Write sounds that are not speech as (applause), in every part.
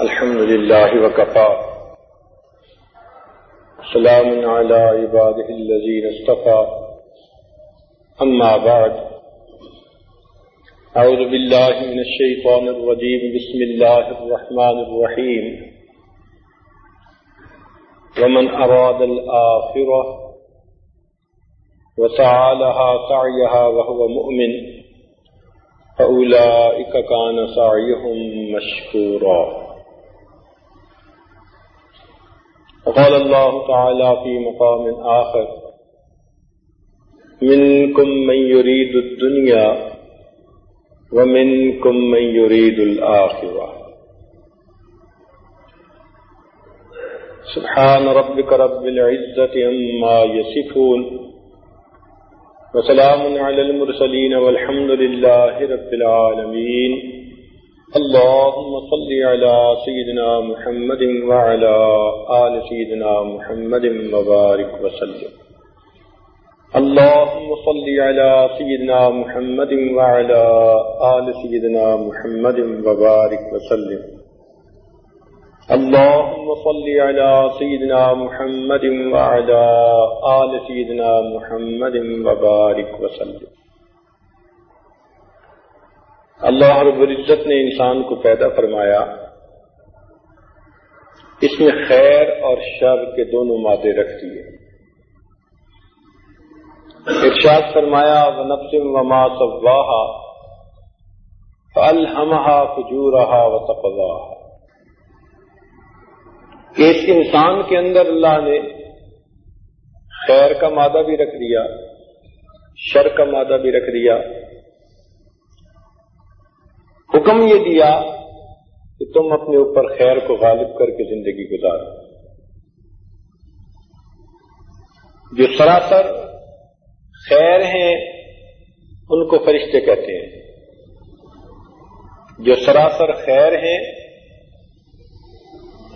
الحمد لله وكفى. سلام على عباده الذين اصطفى. أما بعد. أعوذ بالله من الشيطان الرجيم. بسم الله الرحمن الرحيم. ومن أراد الآخرة وسعى لها سعيها وهو مؤمن فأولئك كان سعيهم مشكورا. وقال الله تعالى في مقام آخر. منكم من يريد الدنيا ومنكم من يريد الآخرة. سبحان ربك رب العزة عما يصفون. وسلام على المرسلين والحمد لله رب العالمين. اللهم صل على سيدنا محمد وعلى آل سيدنا محمد وبارك وسلم. اللهم صل على سيدنا محمد وعلى آل سيدنا محمد وبارك وسلم. اللهم صل على سيدنا محمد وعلى آل سيدنا محمد وبارك وسلم. اللہ رب العزت نے انسان کو پیدا فرمایا۔ اس میں خیر اور شر کے دونوں مادے رکھ دیے۔ ارشاد فرمایا و نفسم و ما الحمہ فجورہا و تقواہا کہ اس انسان کے اندر اللہ نے خیر کا مادہ بھی رکھ دیا، شر کا مادہ بھی رکھ دیا۔ حکم یہ دیا کہ تم اپنے اوپر خیر کو غالب کر کے زندگی گزارو جو سراسر خیر ہیں، ان کو فرشتے کہتے ہیں۔ جو سراسر خیر ہیں،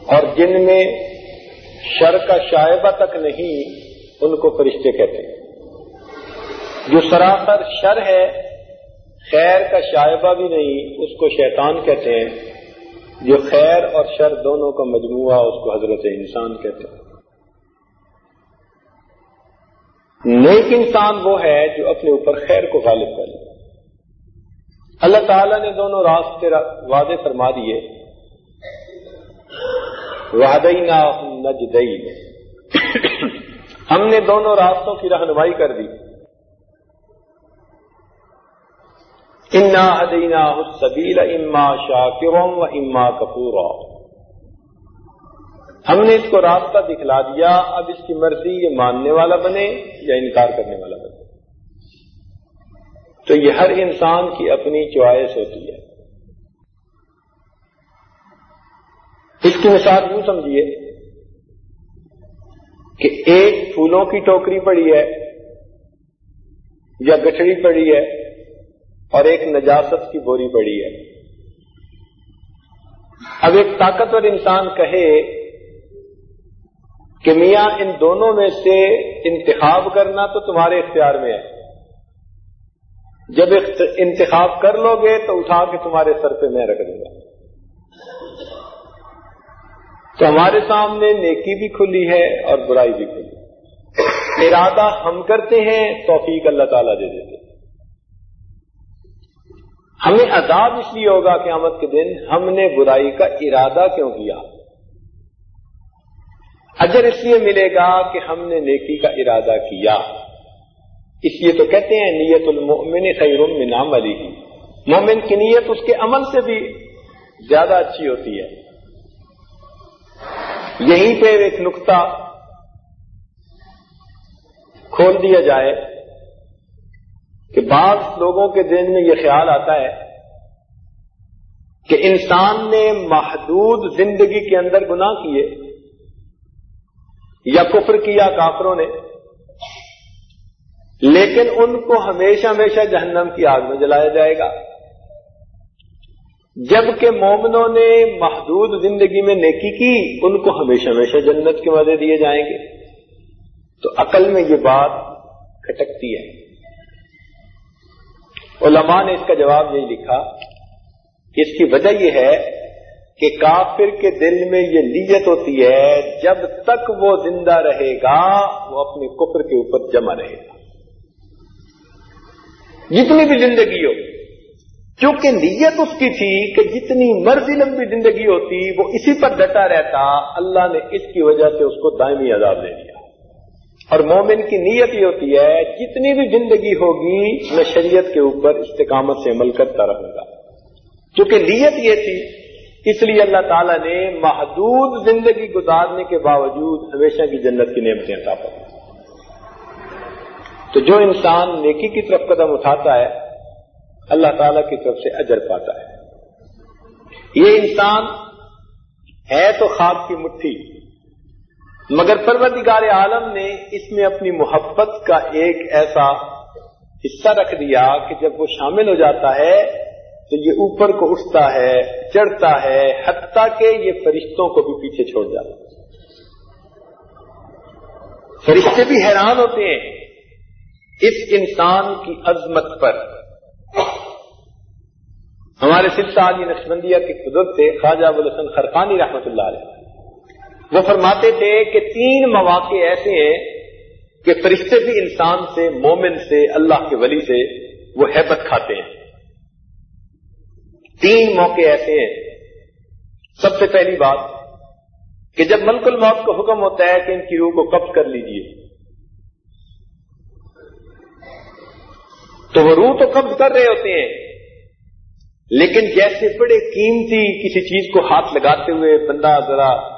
اور جن میں شر کا شائبہ تک نہیں، ان کو فرشتے کہتے ہیں۔ جو سراسر شر ہے خیر کا شائبہ بھی نہیں، اس کو شیطان کہتے ہیں۔ جو خیر اور شر دونوں کا مجموعہ اس کو حضرت انسان کہتے ہیں۔ نیک انسان وہ ہے جو اپنے اوپر خیر کو غالب کر لے۔ اللہ تعالیٰ نے دونوں راستے وعدے فرما دیے۔ وادئینا نجدئی ہم نے دونوں راستوں کی رہنمائی کر دی۔ انا ادینا حسبیل اما شاکرم و اما کپورا ہم نے اس کو راستہ دکھلا دیا، اب اس کی مرضی یہ ماننے والا بنے یا انکار کرنے والا بنے۔ تو یہ ہر انسان کی اپنی چوائس ہوتی ہے۔ اس کی مثال یوں سمجھیے کہ ایک پھولوں کی ٹوکری پڑی ہے یا گٹھڑی پڑی ہے۔ اور ایک نجاست کی بوری پڑی ہے۔ اب ایک طاقتور انسان کہے کہ میاں، ان دونوں میں سے انتخاب کرنا تو تمہارے اختیار میں ہے۔ جب انتخاب کر لو گے تو اٹھا کے تمہارے سر پہ میں رکھ دوں گا۔ تو ہمارے سامنے نیکی بھی کھلی ہے اور برائی بھی کھلی ارادہ ہم کرتے ہیں، توفیق اللہ تعالیٰ دے دیتے ہمیں عذاب اس لیے ہوگا قیامت کے دن ہم نے برائی کا ارادہ کیوں کیا؟ اجر اس لیے ملے گا کہ ہم نے نیکی کا ارادہ کیا۔ اس لیے تو کہتے ہیں نیت المؤمن خیر من عملی۔ مومن کی نیت اس کے عمل سے بھی زیادہ اچھی ہوتی ہے۔ یہیں پہ ایک نقطہ کھول دیا جائے۔ کہ بعض لوگوں کے دن میں یہ خیال آتا ہے کہ انسان نے محدود زندگی کے اندر گناہ کیے یا کفر کیا کافروں نے، لیکن ان کو ہمیشہ ہمیشہ جہنم کی آگ میں جلایا جائے گا۔ جبکہ مومنوں نے محدود زندگی میں نیکی کی، ان کو ہمیشہ ہمیشہ جنت کے مزے دیے جائیں گے۔ تو عقل میں یہ بات کھٹکتی ہے۔ علماء نے اس کا جواب یہی لکھا کہ اس کی وجہ یہ ہے کہ کافر کے دل میں یہ نیت ہوتی ہے، جب تک وہ زندہ رہے گا، وہ اپنے کفر کے اوپر جمع رہے گا۔ جتنی بھی زندگی ہو کیونکہ نیت اس کی تھی کہ جتنی مرضی لمبی زندگی ہوتی، وہ اسی پر ڈٹا رہتا، اللہ نے اس کی وجہ سے اس کو دائمی عذاب دے دیا اور مومن کی نیت یہ ہوتی ہے، جتنی بھی زندگی ہوگی، میں شریعت کے اوپر استقامت سے عمل کرتا رہوں گا۔ کیونکہ نیت یہ تھی، اس لیے اللہ تعالیٰ نے محدود زندگی گزارنے کے باوجود ہمیشہ کی جنت کی نعمتیں عطا پر تو جو انسان نیکی کی طرف قدم اٹھاتا ہے، اللہ تعالیٰ کی طرف سے اجر پاتا ہے۔ یہ انسان ہے تو خواب کی مٹھی۔ مگر پروردگار عالم نے اس میں اپنی محبت کا ایک ایسا حصہ رکھ دیا کہ جب وہ شامل ہو جاتا ہے تو یہ اوپر کو اٹھتا ہے، چڑھتا ہے، حتیٰ کہ یہ فرشتوں کو بھی پیچھے چھوڑ جاتا ہے۔ فرشتے بھی حیران ہوتے ہیں اس انسان کی عظمت پر۔ ہمارے سلسلہ علی نقشبندیہ کے قدرت تھے، خواجہ ابوالحسن خرقانی رحمت اللہ علیہ۔ وہ فرماتے تھے کہ تین مواقع ایسے ہیں کہ فرشتے بھی انسان سے، مومن سے، اللہ کے ولی سے وہ حیبت کھاتے ہیں۔ تین موقع ایسے ہیں۔ سب سے پہلی بات کہ جب ملک الموت کو حکم ہوتا ہے کہ ان کی روح کو قبض کر لیجیے تو وہ روح تو قبض کر رہے ہوتے ہیں، لیکن جیسے بڑے قیمتی کسی چیز کو ہاتھ لگاتے ہوئے بندہ ذرا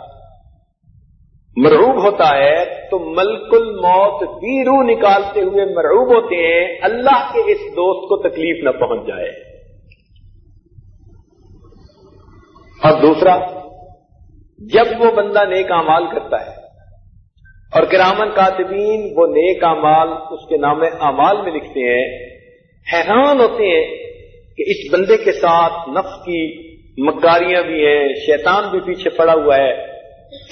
مرعوب ہوتا ہے، تو ملک الموت بھی روح نکالتے ہوئے مرعوب ہوتے ہیں، اللہ کے اس دوست کو تکلیف نہ پہنچ جائے۔ اور دوسرا، جب وہ بندہ نیک امال کرتا ہے، اور کرامن کاتبین وہ نیک امال اس کے نام اعمال میں لکھتے ہیں، حیران ہوتے ہیں کہ اس بندے کے ساتھ نفس کی مکاریاں بھی ہیں، شیطان بھی پیچھے پڑا ہوا ہے۔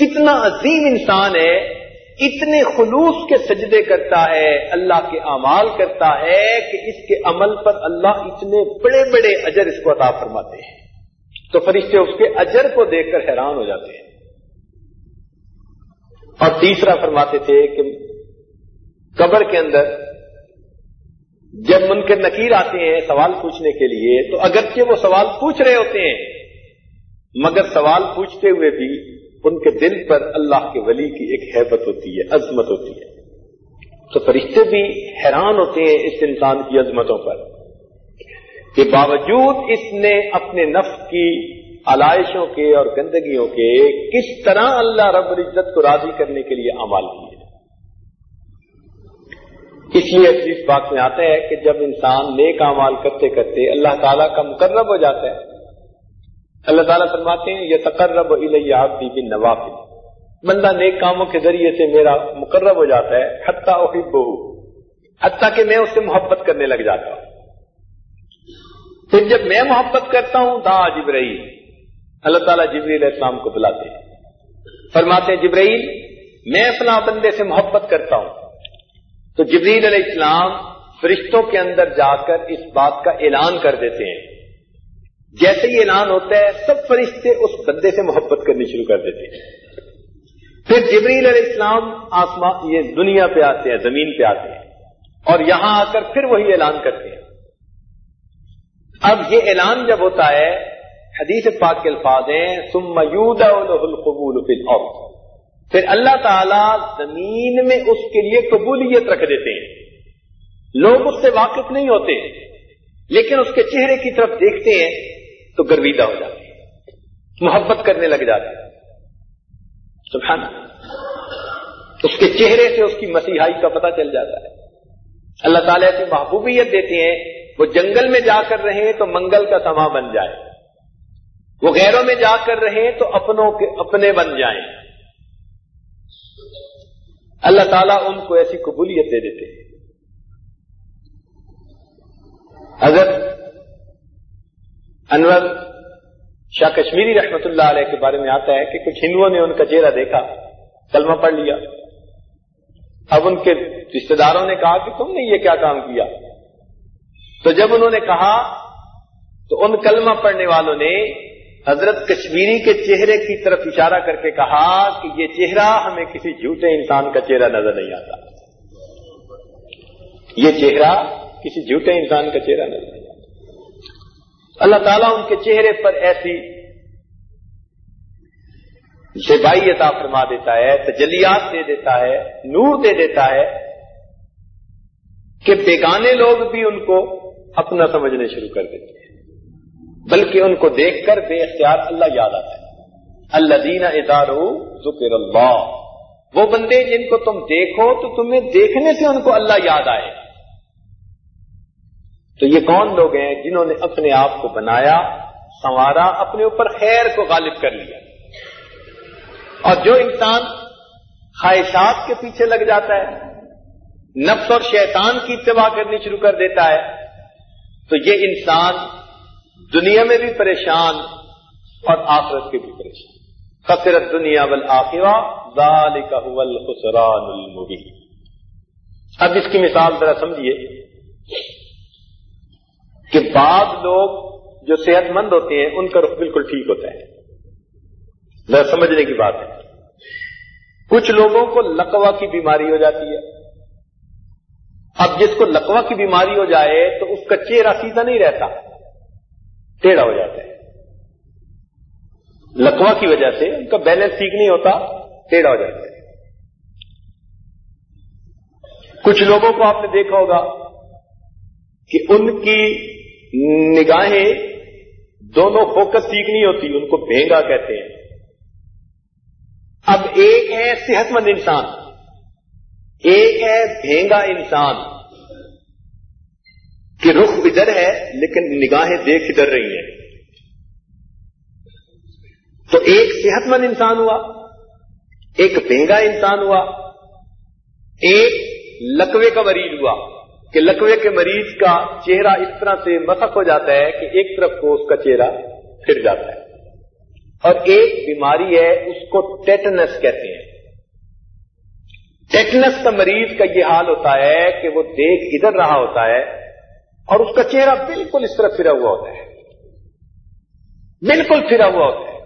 کتنا عظیم انسان ہے، اتنے خلوص کے سجدے کرتا ہے، اللہ کے اعمال کرتا ہے کہ اس کے عمل پر اللہ اتنے بڑے بڑے اجر اس کو عطا فرماتے ہیں۔ تو فرشتے اس کے اجر کو دیکھ کر حیران ہو جاتے ہیں۔ اور تیسرا فرماتے تھے کہ قبر کے اندر جب منکر نکیر آتے ہیں سوال پوچھنے کے لیے، تو اگرچہ وہ سوال پوچھ رہے ہوتے ہیں، مگر سوال پوچھتے ہوئے بھی ان کے دل پر اللہ کے ولی کی ایک حیبت ہوتی ہے، عظمت ہوتی ہے۔ تو فرشتے بھی حیران ہوتے ہیں اس انسان کی عظمتوں پر کہ باوجود اس نے اپنے نفس کی علائشوں کے اور گندگیوں کے کس طرح اللہ رب العزت کو راضی کرنے کے لیے عمال کیے۔ اس لیے اس بات میں آتا ہے کہ جب انسان نیک امال کرتے کرتے اللہ تعالیٰ کا مقرب ہو جاتا ہے اللہ تعالیٰ فرماتے ہیں یہ تقرب الیابی بن نواف بندہ نیک کاموں کے ذریعے سے میرا مقرب ہو جاتا ہے، حتیٰ احب حتیٰ کہ میں اس سے محبت کرنے لگ جاتا ہوں۔ پھر جب میں محبت کرتا ہوں دا جبرائیل۔ اللہ تعالیٰ جبریل علیہ السلام کو بلاتے فرماتے جبرائیل، میں فلاں بندے سے محبت کرتا ہوں۔ تو جبریل علیہ السلام فرشتوں کے اندر جا کر اس بات کا اعلان کر دیتے ہیں۔ جیسے ہی اعلان ہوتا ہے، سب فرشتے اس بندے سے محبت کرنی شروع کر دیتے ہیں۔ پھر جبریل علیہ السلام آسمان، یہ دنیا پہ آتے ہیں، زمین پہ آتے ہیں۔ اور یہاں آ کر پھر وہی اعلان کرتے ہیں۔ اب یہ اعلان جب ہوتا ہے، حدیث پاک کے الفاظ ہیں سم القبول پھر اللہ تعالی زمین میں اس کے لیے قبولیت رکھ دیتے ہیں۔ لوگ اس سے واقف نہیں ہوتے، لیکن اس کے چہرے کی طرف دیکھتے ہیں۔ تو گرویدہ ہو جاتے ہیں، محبت کرنے لگ جاتے ہیں۔ سبحانہ اس کے چہرے سے اس کی مسیحائی کا پتہ چل جاتا ہے۔ اللہ تعالیٰ ایسی محبوبیت دیتے ہیں، وہ جنگل میں جا کر رہے تو منگل کا سما بن جائے۔ وہ غیروں میں جا کر رہے تو اپنوں کے اپنے بن جائیں۔ اللہ تعالیٰ ان کو ایسی قبولیت دے دیتے ہیں۔ اگر انور شاہ کشمیری رحمت اللہ علیہ کے بارے میں آتا ہے کہ کچھ ہندوؤں نے ان کا چہرہ دیکھا، کلمہ پڑھ لیا۔ اب ان کے رشتے داروں نے کہا کہ تم نے یہ کیا کام کیا؟ تو جب انہوں نے کہا، تو ان کلمہ پڑھنے والوں نے حضرت کشمیری کے چہرے کی طرف اشارہ کر کے کہا کہ یہ چہرہ ہمیں کسی جھوٹے انسان کا چہرہ نظر نہیں آتا۔ یہ چہرہ کسی جھوٹے انسان کا چہرہ نظر نہیں آتا۔ اللہ تعالیٰ ان کے چہرے پر ایسی زیبائی عطا فرما دیتا ہے، تجلیات دے دیتا ہے، نور دے دیتا ہے کہ بیگانے لوگ بھی ان کو اپنا سمجھنے شروع کر دیتے ہیں۔ بلکہ ان کو دیکھ کر بے اختیار اللہ یاد آتا ہے۔ اللہ دینا ادارو ذکر اللہ۔ وہ بندے جن کو تم دیکھو تو تمہیں دیکھنے سے ان کو اللہ یاد آئے۔ تو یہ کون لوگ ہیں جنہوں نے اپنے آپ کو بنایا، سنوارا، اپنے اوپر خیر کو غالب کر لیا؟ اور جو انسان خواہشات کے پیچھے لگ جاتا ہے، نفس اور شیطان کی اتباع کرنی شروع کر دیتا ہے، تو یہ انسان دنیا میں بھی پریشان اور آخرت کے بھی پریشان۔ کثرت دنیا بل آخرا الخسران المبین۔ اب اس کی مثال ذرا سمجھیے۔ کہ بعض لوگ جو صحت مند ہوتے ہیں، ان کا رخ بالکل ٹھیک ہوتا ہے۔ ذرا سمجھنے کی بات ہے۔ کچھ لوگوں کو لقوا کی بیماری ہو جاتی ہے۔ اب جس کو لقوا کی بیماری ہو جائے، تو اس کا چہرہ سیدھا نہیں رہتا۔ ٹیڑھا ہو جاتا ہے۔ لکوا کی وجہ سے ان کا بیلنس ٹھیک نہیں ہوتا، ٹیڑھا ہو جاتا ہے۔ کچھ لوگوں کو آپ نے دیکھا ہوگا کہ ان کی نگاہیں دونوں فوکس ٹھیک نہیں ہوتی ان کو بھینگا کہتے ہیں۔ اب ایک ہے صحت مند انسان، ایک ہے بھینگا انسان، کہ رخ ادھر ہے لیکن نگاہیں دیکھ ادھر رہی ہیں۔ تو ایک صحت مند انسان ہوا، ایک بہنگا انسان ہوا، ایک لکوے کا مریض ہوا۔ کہ لکوے کے مریض کا چہرہ اس طرح سے مسق ہو جاتا ہے کہ ایک طرف کو اس کا چہرہ پھر جاتا ہے۔ اور ایک بیماری ہے، اس کو ٹیٹنس کہتے ہیں۔ ٹیٹنس کا مریض کا یہ حال ہوتا ہے کہ وہ دیکھ ادھر رہا ہوتا ہے اور اس کا چہرہ بالکل اس طرح پھرا ہوا ہوتا ہے۔ بالکل پھرا ہوا ہوتا ہے۔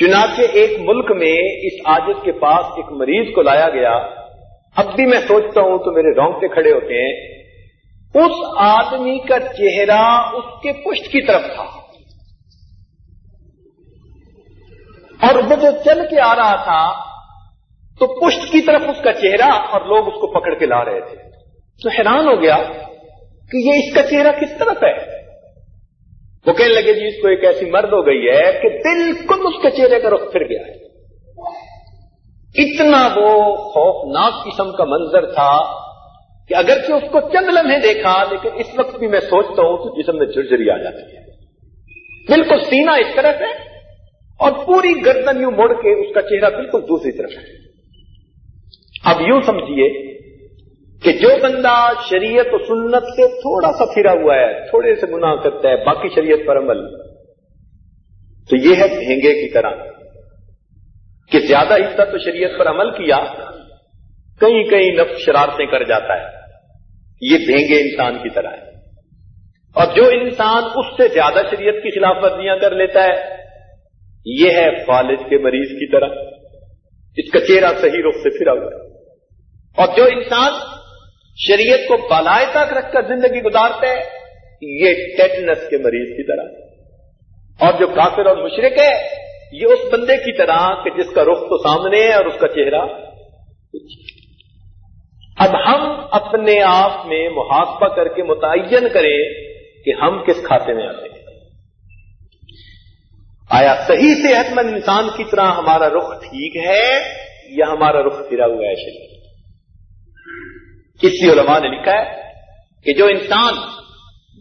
چنانچہ ایک ملک میں اس آجت کے پاس ایک مریض کو لایا گیا۔ اب بھی میں سوچتا ہوں تو میرے رونگتے کھڑے ہوتے ہیں۔ اس آدمی کا چہرہ اس کے پشت کی طرف تھا۔ اور وہ جو چل کے آ رہا تھا، تو پشت کی طرف اس کا چہرہ اور لوگ اس کو پکڑ کے لا رہے تھے۔ تو حیران ہو گیا کہ یہ اس کا چہرہ کس طرف ہے؟ وہ کہنے لگے جی اس کو ایک ایسی مرد ہو گئی ہے کہ بالکل اس کے چہرے کا رخ پھر گیا ہے۔ اتنا وہ خوفناک قسم کا منظر تھا کہ اگرچہ اس کو چند لمحے دیکھا، لیکن اس وقت بھی میں سوچتا ہوں تو جسم میں جرجری آ جاتی ہے۔ بالکل سینہ اس طرف ہے اور پوری گردن یوں مڑ کے اس کا چہرہ بالکل دوسری طرف ہے۔ اب یوں سمجھیے کہ جو بندہ شریعت و سنت سے تھوڑا سا پھرا ہوا ہے، تھوڑے سے گناہ کرتا ہے، باقی شریعت پر عمل، تو یہ ہے بھینگے کی طرح۔ کہ زیادہ حصہ تو شریعت پر عمل کیا، کہیں کہیں نفس شرارتیں کر جاتا ہے۔ یہ بھینگے انسان کی طرح ہے۔ اور جو انسان اس سے زیادہ شریعت کی خلاف ورزیاں کر لیتا ہے، یہ ہے فالج کے مریض کی طرح۔ اس کا چہرہ صحیح رخ سے پھرا ہوا ہے۔ اور جو انسان شریعت کو بالائے تک رکھ کر زندگی گزارتے ہیں یہ ٹیٹنس کے مریض کی طرح۔ اور جو کافر اور مشرق ہے یہ اس بندے کی طرح کہ جس کا رخ تو سامنے ہے اور اس کا چہرہ اب ہم اپنے آپ میں محاسبہ کر کے متعین کریں کہ ہم کس کھاتے میں آتے ہیں۔ آیا صحیح صحت مند انسان کی طرح ہمارا رخ ٹھیک ہے یا ہمارا رخ پھرا ہوا ہے شریف کسی علماء نے لکھا ہے کہ جو انسان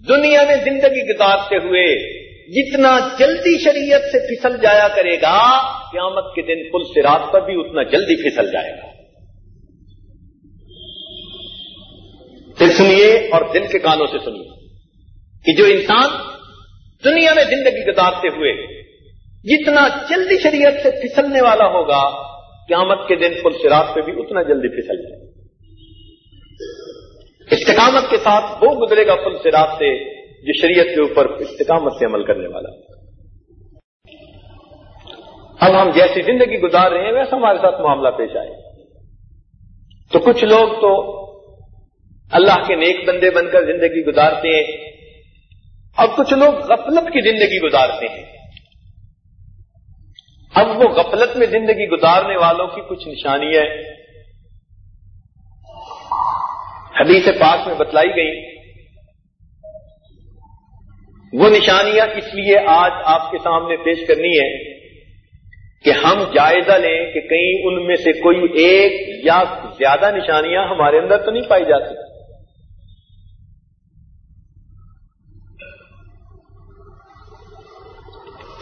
دنیا میں زندگی گزارتے ہوئے جتنا جلدی شریعت سے پھسل جایا کرے گا، قیامت کے دن پل سے پر بھی اتنا جلدی پھسل جائے گا۔ پھر سنیے اور دل کے کانوں سے سنیے کہ جو انسان دنیا میں زندگی گزارتے ہوئے جتنا جلدی شریعت سے پھسلنے والا ہوگا، قیامت کے دن پل سے پہ بھی اتنا جلدی پھسل جائے گا۔ استقامت کے ساتھ وہ گزرے گا پل سے سے جو شریعت کے اوپر استقامت سے عمل کرنے والا۔ اب ہم جیسی زندگی گزار رہے ہیں، ویسا ہمارے ساتھ معاملہ پیش آئے۔ تو کچھ لوگ تو اللہ کے نیک بندے بن کر زندگی گزارتے ہیں اب کچھ لوگ غفلت کی زندگی گزارتے ہیں۔ اب وہ غفلت میں زندگی گزارنے والوں کی کچھ نشانی ہے۔ حدیث پاک میں بتلائی گئی وہ نشانیاں اس لیے آج آپ کے سامنے پیش کرنی ہے کہ ہم جائزہ لیں کہ کہیں ان میں سے کوئی ایک یا زیادہ نشانیاں ہمارے اندر تو نہیں پائی جاتی۔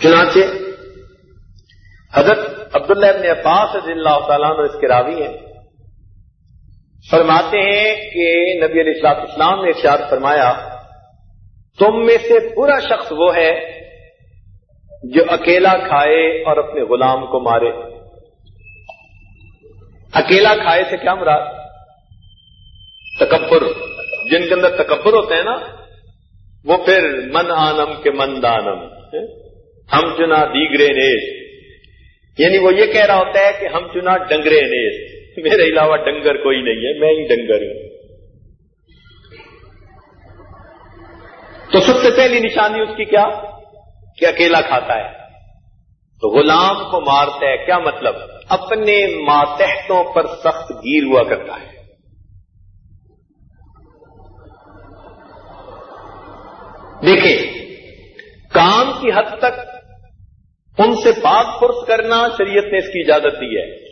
چنانچہ حضرت عبداللہ ابن عباس رضی اللہ تعالیٰ اس کے راوی ہیں۔ فرماتے ہیں کہ نبی علیہ السلاط اسلام نے ارشاد فرمایا تم میں سے پورا شخص وہ ہے جو اکیلا کھائے اور اپنے غلام کو مارے۔ اکیلا کھائے سے کیا مراد؟ تکبر۔ جن کے اندر تکبر ہوتے ہیں نا، وہ پھر من آنم کے من دانم۔ ہم چنا دیگرے نیز۔ یعنی وہ یہ کہہ رہا ہوتا ہے کہ ہم چنا ڈنگرے نیز۔ میرے علاوہ ڈنگر کوئی نہیں ہے، میں ہی ڈنگر ہوں۔ تو سب سے پہلی نشانی اس کی کیا؟ کہ اکیلا کھاتا ہے۔ تو غلام کو مارتا ہے، کیا مطلب؟ اپنے ماتحتوں پر سخت گیر ہوا کرتا ہے۔ دیکھیں، کام کی حد تک ان سے بات فرس کرنا شریعت نے اس کی اجازت دی ہے۔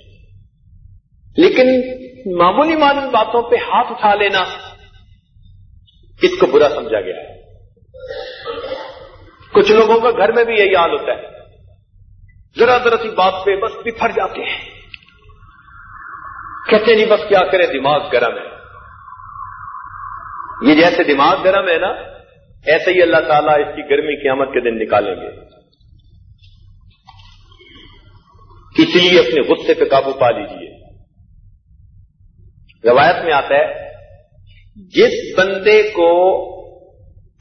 لیکن معمولی معلوم باتوں پہ ہاتھ اٹھا لینا، اس کو برا سمجھا گیا ہے۔ کچھ لوگوں کا گھر میں بھی یہی حال ہوتا ہے۔ ذرا ذرا سی بات پہ بس بفر جاتے ہیں۔ کہتے نہیں جی بس کیا کریں، دماغ گرم ہے۔ یہ جیسے دماغ گرم ہے نا، ایسے ہی اللہ تعالیٰ اس کی گرمی قیامت کے دن نکالیں گے۔ اس لیے اپنے غصے پہ قابو پا لیجیے روایت میں آتا ہے، جس بندے کو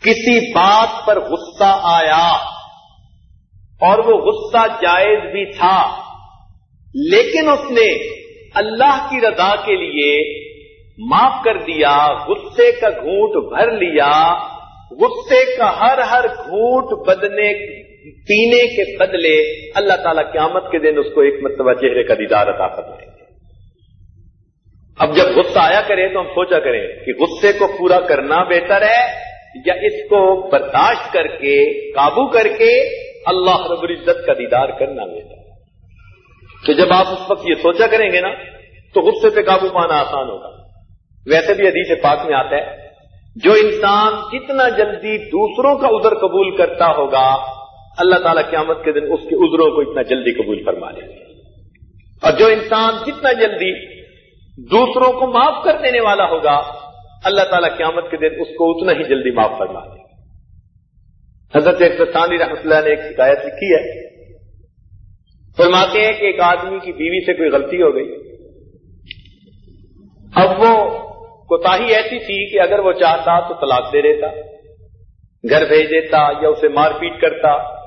کسی بات پر غصہ آیا اور وہ غصہ جائز بھی تھا، لیکن اس نے اللہ کی رضا کے لیے معاف کر دیا، غصے کا گھونٹ بھر لیا۔ غصے کا ہر ہر گھونٹ بدنے، پینے کے بدلے اللہ تعالیٰ قیامت کے دن اس کو ایک مرتبہ چہرے کا دیدار عطا کرتے ہیں اب جب غصہ آیا کرے تو ہم سوچا کریں کہ غصے کو پورا کرنا بہتر ہے یا اس کو برداشت کر کے، قابو کر کے اللہ رب العزت کا دیدار کرنا بہتر تو جب آپ اس وقت یہ سوچا کریں گے نا، تو غصے پہ قابو پانا آسان ہوگا۔ ویسے بھی حدیث پاک میں آتا ہے، جو انسان جتنا جلدی دوسروں کا عذر قبول کرتا ہوگا، اللہ تعالیٰ قیامت کے دن اس کے عذروں کو اتنا جلدی قبول فرما لے اور جو انسان جتنا جلدی دوسروں کو معاف کر دینے والا ہوگا اللہ تعالیٰ قیامت کے دن اس کو اتنا ہی جلدی معاف فرما دے حضرت اقتصانی رحمت اللہ نے ایک شکایت لکھی ہے۔ فرماتے ہیں کہ ایک آدمی کی بیوی سے کوئی غلطی ہو گئی۔ اب وہ کوتا ایسی تھی کہ اگر وہ چاہتا تو طلاق دے دیتا، گھر بھیج دیتا یا اسے مار پیٹ کرتا،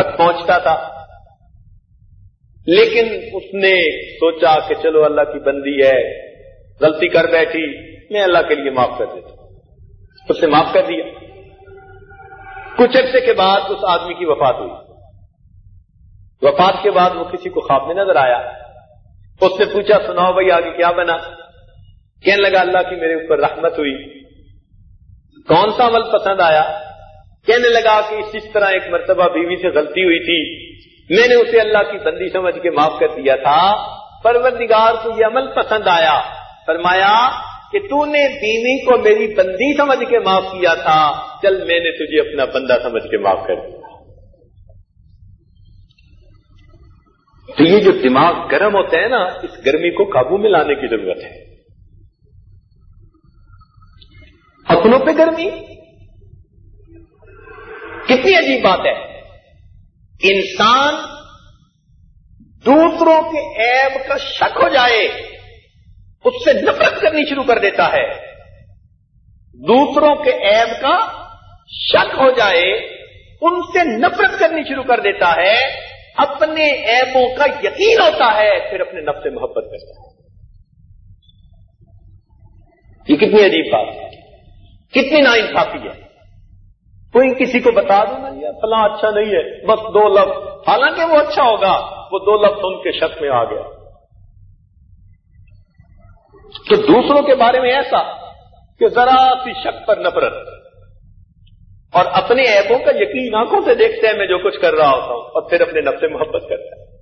حق پہنچتا تھا۔ لیکن اس نے سوچا کہ چلو اللہ کی بندی ہے، غلطی کر بیٹھی۔ میں اللہ کے لیے معاف کر دیتا ہوں۔ اس نے معاف کر دیا۔ کچھ عرصے کے بعد اس آدمی کی وفات ہوئی۔ وفات کے بعد وہ کسی کو خواب میں نظر آیا۔ اس نے پوچھا، سناؤ بھائی، آگے کیا بنا؟ کہنے لگا، اللہ کی میرے اوپر رحمت ہوئی۔ کون سا عمل پسند آیا؟ کہنے لگا کہ اس طرح ایک مرتبہ بیوی سے غلطی ہوئی تھی۔ میں نے اسے اللہ کی بندی سمجھ کے معاف کر دیا تھا۔ پروردگار کو یہ عمل پسند آیا۔ فرمایا کہ تو نے بیوی کو میری بندی سمجھ کے معاف کیا تھا، چل میں نے تجھے اپنا بندہ سمجھ کے معاف کر دیا۔ تو یہ جو دماغ گرم ہوتا ہے نا، اس گرمی کو قابو میں لانے کی ضرورت ہے۔ اپنوں پہ گرمی؟ کتنی عجیب بات ہے۔ انسان دوسروں کے عیب کا شک ہو جائے۔ اس سے نفرت کرنی شروع کر دیتا ہے۔ دوسروں کے عیب کا شک ہو جائے، ان سے نفرت کرنی شروع کر دیتا ہے۔ اپنے ایبوں کا یقین ہوتا ہے، پھر اپنے نفس سے محبت کرتا ہے۔ یہ کتنی عجیب بات ہے۔ کتنی نا انصافی ہے۔ کوئی کسی کو بتا دو نا یا فلاں اچھا نہیں ہے، بس دو لفظ حالانکہ وہ اچھا ہوگا، وہ دو لفظ ان کے شک میں آ گیا۔ تو دوسروں کے بارے میں ایسا کہ ذرا سی شک پر نفرت اور اپنے ایپوں کا یقین آنکھوں سے دیکھتے ہیں میں جو کچھ کر رہا ہوتا ہوں اور پھر اپنے نفس سے محبت کرتا ہے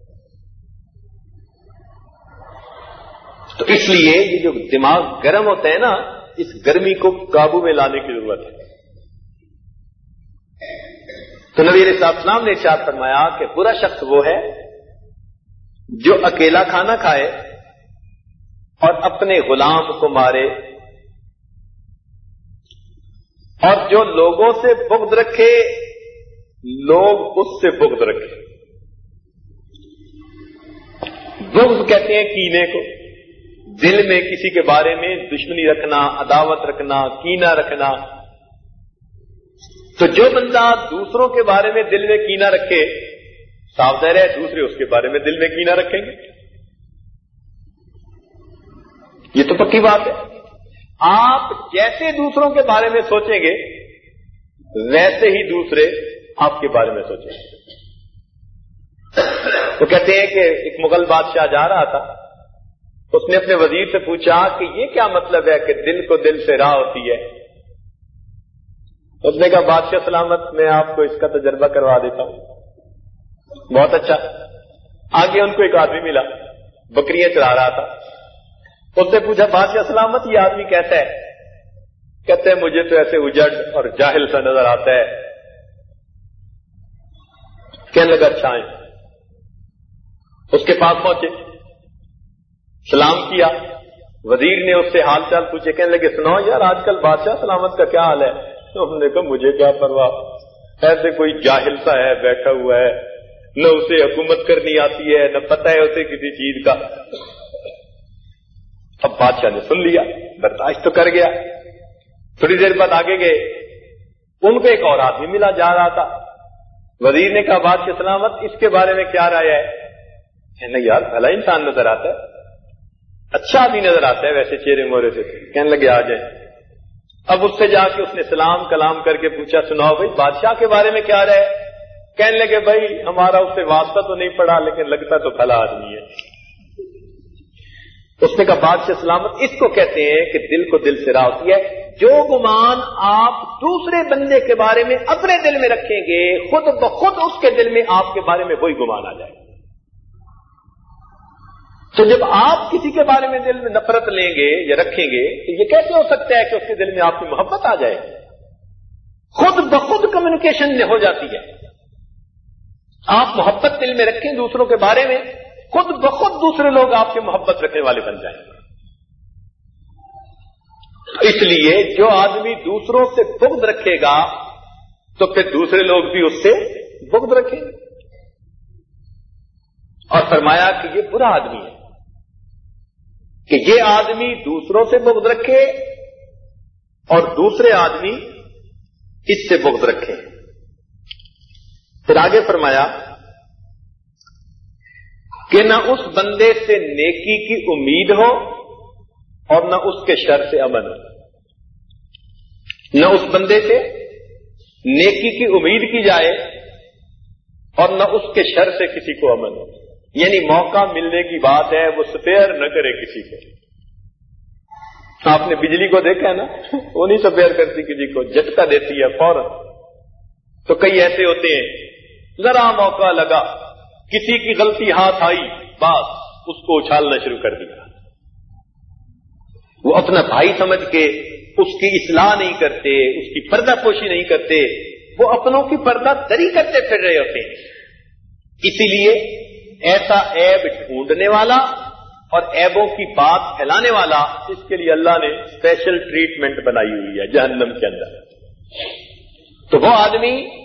تو اس لیے یہ جو دماغ گرم ہوتے ہیں نا، اس گرمی کو قابو میں لانے کی ضرورت ہے۔ تو نبی علیہ السلام نے ارشاد فرمایا کہ برا شخص وہ ہے جو اکیلا کھانا کھائے اور اپنے غلام کو مارے۔ اور جو لوگوں سے بغض رکھے، لوگ اس سے بغض رکھے۔ بغض کہتے ہیں کینے کو۔ دل میں کسی کے بارے میں دشمنی رکھنا، عداوت رکھنا، کینا رکھنا۔ تو جو بندہ دوسروں کے بارے میں دل میں کینا رکھے، صاف ظاہر ہے، دوسرے اس کے بارے میں دل میں کینا رکھیں گے۔ یہ تو پکی بات ہے۔ آپ جیسے دوسروں کے بارے میں سوچیں گے، ویسے ہی دوسرے آپ کے بارے میں سوچیں گے۔ وہ کہتے ہیں کہ ایک مغل بادشاہ جا رہا تھا۔ اس نے اپنے وزیر سے پوچھا کہ یہ کیا مطلب ہے کہ دل کو دل سے راہ ہوتی ہے؟ اس نے کہا، بادشاہ سلامت، میں آپ کو اس کا تجربہ کروا دیتا ہوں۔ بہت اچھا۔ آگے ان کو ایک آدمی ملا، بکریاں چلا رہا تھا۔ اس نے پوچھا، بادشاہ سلامت یہ آدمی کیسا ہے؟ کہتے ہیں، مجھے تو ایسے اجڑ اور جاہل سا نظر آتا ہے۔ کہنے لگا اچھا اس کے پاس پہنچے، سلام کیا۔ وزیر نے اس سے حال چال پوچھے، کہنے لگے، سناؤ یار، آج کل بادشاہ سلامت کا کیا حال ہے؟ تو ہم نے کہا، مجھے کیا پرواہ، ایسے کوئی جاہل سا ہے، بیٹھا ہوا ہے، نہ اسے حکومت کرنی آتی ہے، نہ پتہ ہے اسے کسی چیز کا۔ اب بادشاہ نے سن لیا، برداشت تو کر گیا۔ تھوڑی دیر بعد آگے گئے۔ ان کو ایک اور آدمی ملا جا رہا تھا۔ وزیر نے کہا، بادشاہ سلامت، اس کے بارے میں کیا رائے ہے؟ کہنے یار، بھلا انسان نظر آتا ہے۔ اچھا بھی نظر آتا ہے، ویسے چہرے مورے سے۔ کہنے لگے، آ جائیں اب اس سے جا کے اس نے سلام کلام کر کے پوچھا، سناؤ بھائی، بادشاہ کے بارے میں کیا رہے کہنے لگے، بھائی، ہمارا اس سے واسطہ تو نہیں پڑا، لیکن لگتا تو بھلا آدمی ہے۔ اس نے کہا، بادشاہ سلامت، اس کو کہتے ہیں کہ دل کو دل سے راہ ہوتی ہے، جو گمان آپ دوسرے بندے کے بارے میں اپنے دل میں رکھیں گے، خود بخود اس کے دل میں آپ کے بارے میں وہی گمان آ جائے گا۔ تو جب آپ کسی کے بارے میں دل میں نفرت لیں گے یا رکھیں گے، تو یہ کیسے ہو سکتا ہے کہ اس کے دل میں آپ کی محبت آ جائے؟ خود بخود کمیونیکیشن ہو جاتی ہے۔ آپ محبت دل میں رکھیں دوسروں کے بارے میں خود بخود دوسرے لوگ آپ کے محبت رکھنے والے بن جائیں گے۔ اس لیے جو آدمی دوسروں سے بغض رکھے گا، تو پھر دوسرے لوگ بھی اس سے بغض رکھیں گے۔ اور فرمایا کہ یہ برا آدمی ہے۔ کہ یہ آدمی دوسروں سے بغض رکھے اور دوسرے آدمی اس سے بغض رکھے۔ پھر آگے فرمایا کہ نہ اس بندے سے نیکی کی امید ہو اور نہ اس کے شر سے امن ہو۔ نہ اس بندے سے نیکی کی امید کی جائے اور نہ اس کے شر سے کسی کو امن ہو۔ یعنی موقع ملنے کی بات ہے، وہ سپیئر نہ کرے کسی کو۔ آپ نے بجلی کو دیکھا ہے نا؟ (laughs) وہ نہیں سپیئر کرتی کسی کو، جھٹکا دیتی ہے فوراً۔ تو کئی ایسے ہوتے ہیں، ذرا موقع لگا۔ کسی کی غلطی ہاتھ آئی بات اس کو اچھالنا شروع کر دیا۔ وہ اپنا بھائی سمجھ کے اس کی اصلاح نہیں کرتے، اس کی پردہ پوشی نہیں کرتے، وہ اپنوں کی پردہ دری کرتے پھر رہے ہوتے ہیں۔ اسی لیے ایسا ایب ڈھونڈنے والا اور ایبوں کی بات پھیلانے والا، اس کے لیے اللہ نے اسپیشل ٹریٹمنٹ بنائی ہوئی ہے جہنم کے اندر۔ تو وہ آدمی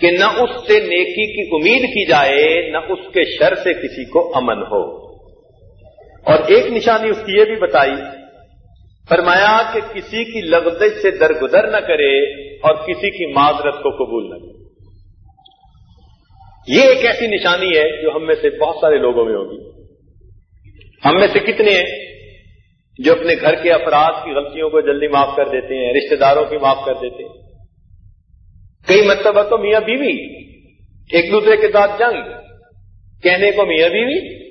کہ نہ اس سے نیکی کی امید کی جائے، نہ اس کے شر سے کسی کو امن ہو۔ اور ایک نشانی اس کی یہ بھی بتائی، فرمایا کہ کسی کی لغزش سے درگزر نہ کرے اور کسی کی معذرت کو قبول نہ کرے۔ یہ ایک ایسی نشانی ہے جو ہم میں سے بہت سارے لوگوں میں ہوگی۔ ہم میں سے کتنے ہیں جو اپنے گھر کے افراد کی غلطیوں کو جلدی معاف کر دیتے ہیں، رشتہ داروں کی معاف کر دیتے ہیں۔ کئی مرتبہ تو میاں بیوی ایک دوسرے کے ساتھ جنگ، کہنے کو میاں بیوی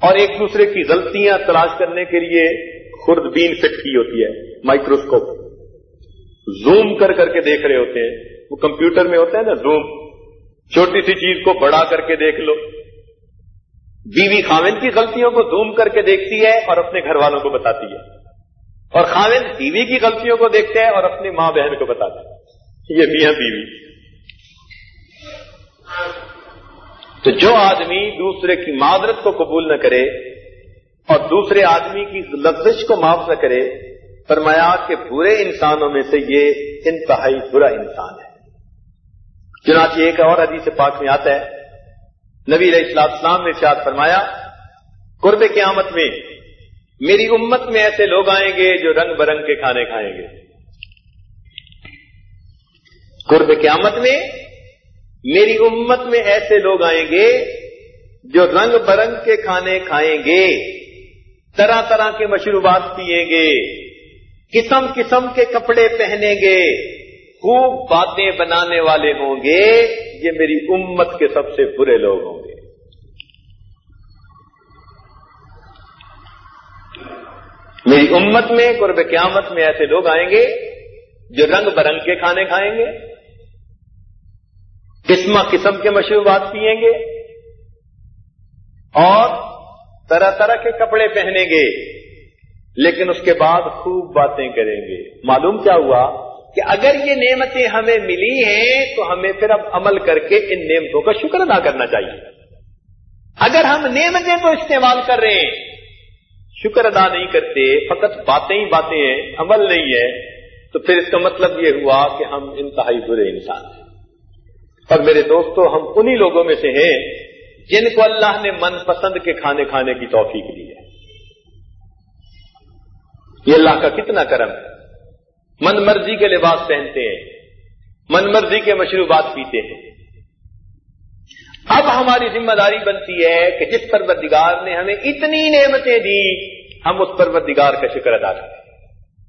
اور ایک دوسرے کی غلطیاں تلاش کرنے کے لیے خوردبین فٹ کی ہوتی ہے مائکروسکوپ زوم کر کر کے دیکھ رہے ہوتے ہیں۔ وہ کمپیوٹر میں ہوتا ہے نا زوم۔ چھوٹی سی چیز کو بڑا کر کے دیکھ لو۔ بیوی خاوند کی غلطیوں کو زوم کر کے دیکھتی ہے اور اپنے گھر والوں کو بتاتی ہے۔ اور خاوند بیوی کی غلطیوں کو دیکھتے ہیں اور اپنی ماں بہن کو بتاتا ہے۔ یہ میاں بیوی۔ تو جو آدمی دوسرے کی معذرت کو قبول نہ کرے اور دوسرے آدمی کی لفظش کو معاف نہ کرے، فرمایا کہ برے انسانوں میں سے یہ انتہائی برا انسان ہے۔ چنانچہ ایک اور حدیث پاک میں آتا ہے۔ نبی علیہ السلام اسلام نے شاد فرمایا، قرب قیامت میں میری امت میں ایسے لوگ آئیں گے جو رنگ برنگ کے کھانے کھائیں گے۔ قرب قیامت میں میری امت میں ایسے لوگ آئیں گے جو رنگ برنگ کے کھانے کھائیں گے، طرح طرح کے مشروبات پیئیں گے، قسم قسم کے کپڑے پہنیں گے، خوب باتیں بنانے والے ہوں گے، یہ میری امت کے سب سے برے لوگ ہوں گے۔ میری امت میں قرب قیامت میں ایسے لوگ آئیں گے جو رنگ برنگ کے کھانے کھائیں گے قسم قسم کے مشروبات پیئیں گے اور طرح طرح کے کپڑے پہنیں گے، لیکن اس کے بعد خوب باتیں کریں گے۔ معلوم کیا ہوا کہ اگر یہ نعمتیں ہمیں ملی ہیں تو ہمیں پھر اب عمل کر کے ان نعمتوں کا شکر ادا کرنا چاہیے۔ اگر ہم نعمتیں تو استعمال کر رہے ہیں، شکر ادا نہیں کرتے، فقط باتیں ہی باتیں ہیں، عمل نہیں ہے، تو پھر اس کا مطلب یہ ہوا کہ ہم انتہائی برے انسان ہیں۔ اور میرے دوستو، ہم انہی لوگوں میں سے ہیں جن کو اللہ نے من پسند کے کھانے کھانے کی توفیق دی ہے۔ یہ اللہ کا کتنا کرم ہے۔ من مرضی کے لباس پہنتے ہیں، من مرضی کے مشروبات پیتے ہیں۔ اب ہماری ذمہ داری بنتی ہے کہ جس پروردگار نے ہمیں اتنی نعمتیں دی، ہم اس پروردگار کا شکر ادا کریں۔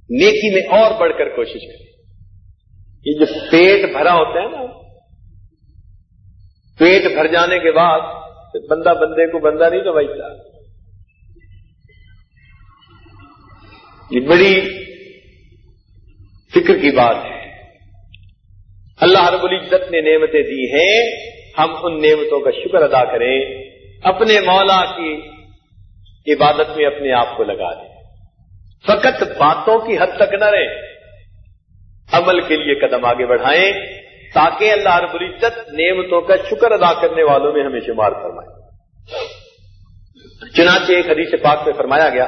نیکی میں اور بڑھ کر کوشش کریں۔ یہ جو پیٹ بھرا ہوتا ہے نا پیٹ بھر جانے کے بعد بندہ بندے کو بندہ نہیں تو بھائی یہ بڑی فکر کی بات ہے۔ اللہ رب العزت نے نعمتیں دی ہیں۔ ہم ان نعمتوں کا شکر ادا کریں۔ اپنے مولا کی عبادت میں اپنے آپ کو لگا دیں۔ فقط باتوں کی حد تک نہ رہیں۔ عمل کے لیے قدم آگے بڑھائیں۔ تاکہ اللہ رب العزت نعمتوں کا شکر ادا کرنے والوں میں ہمیں شمار فرمائے۔ چنانچہ ایک حدیث پاک میں فرمایا گیا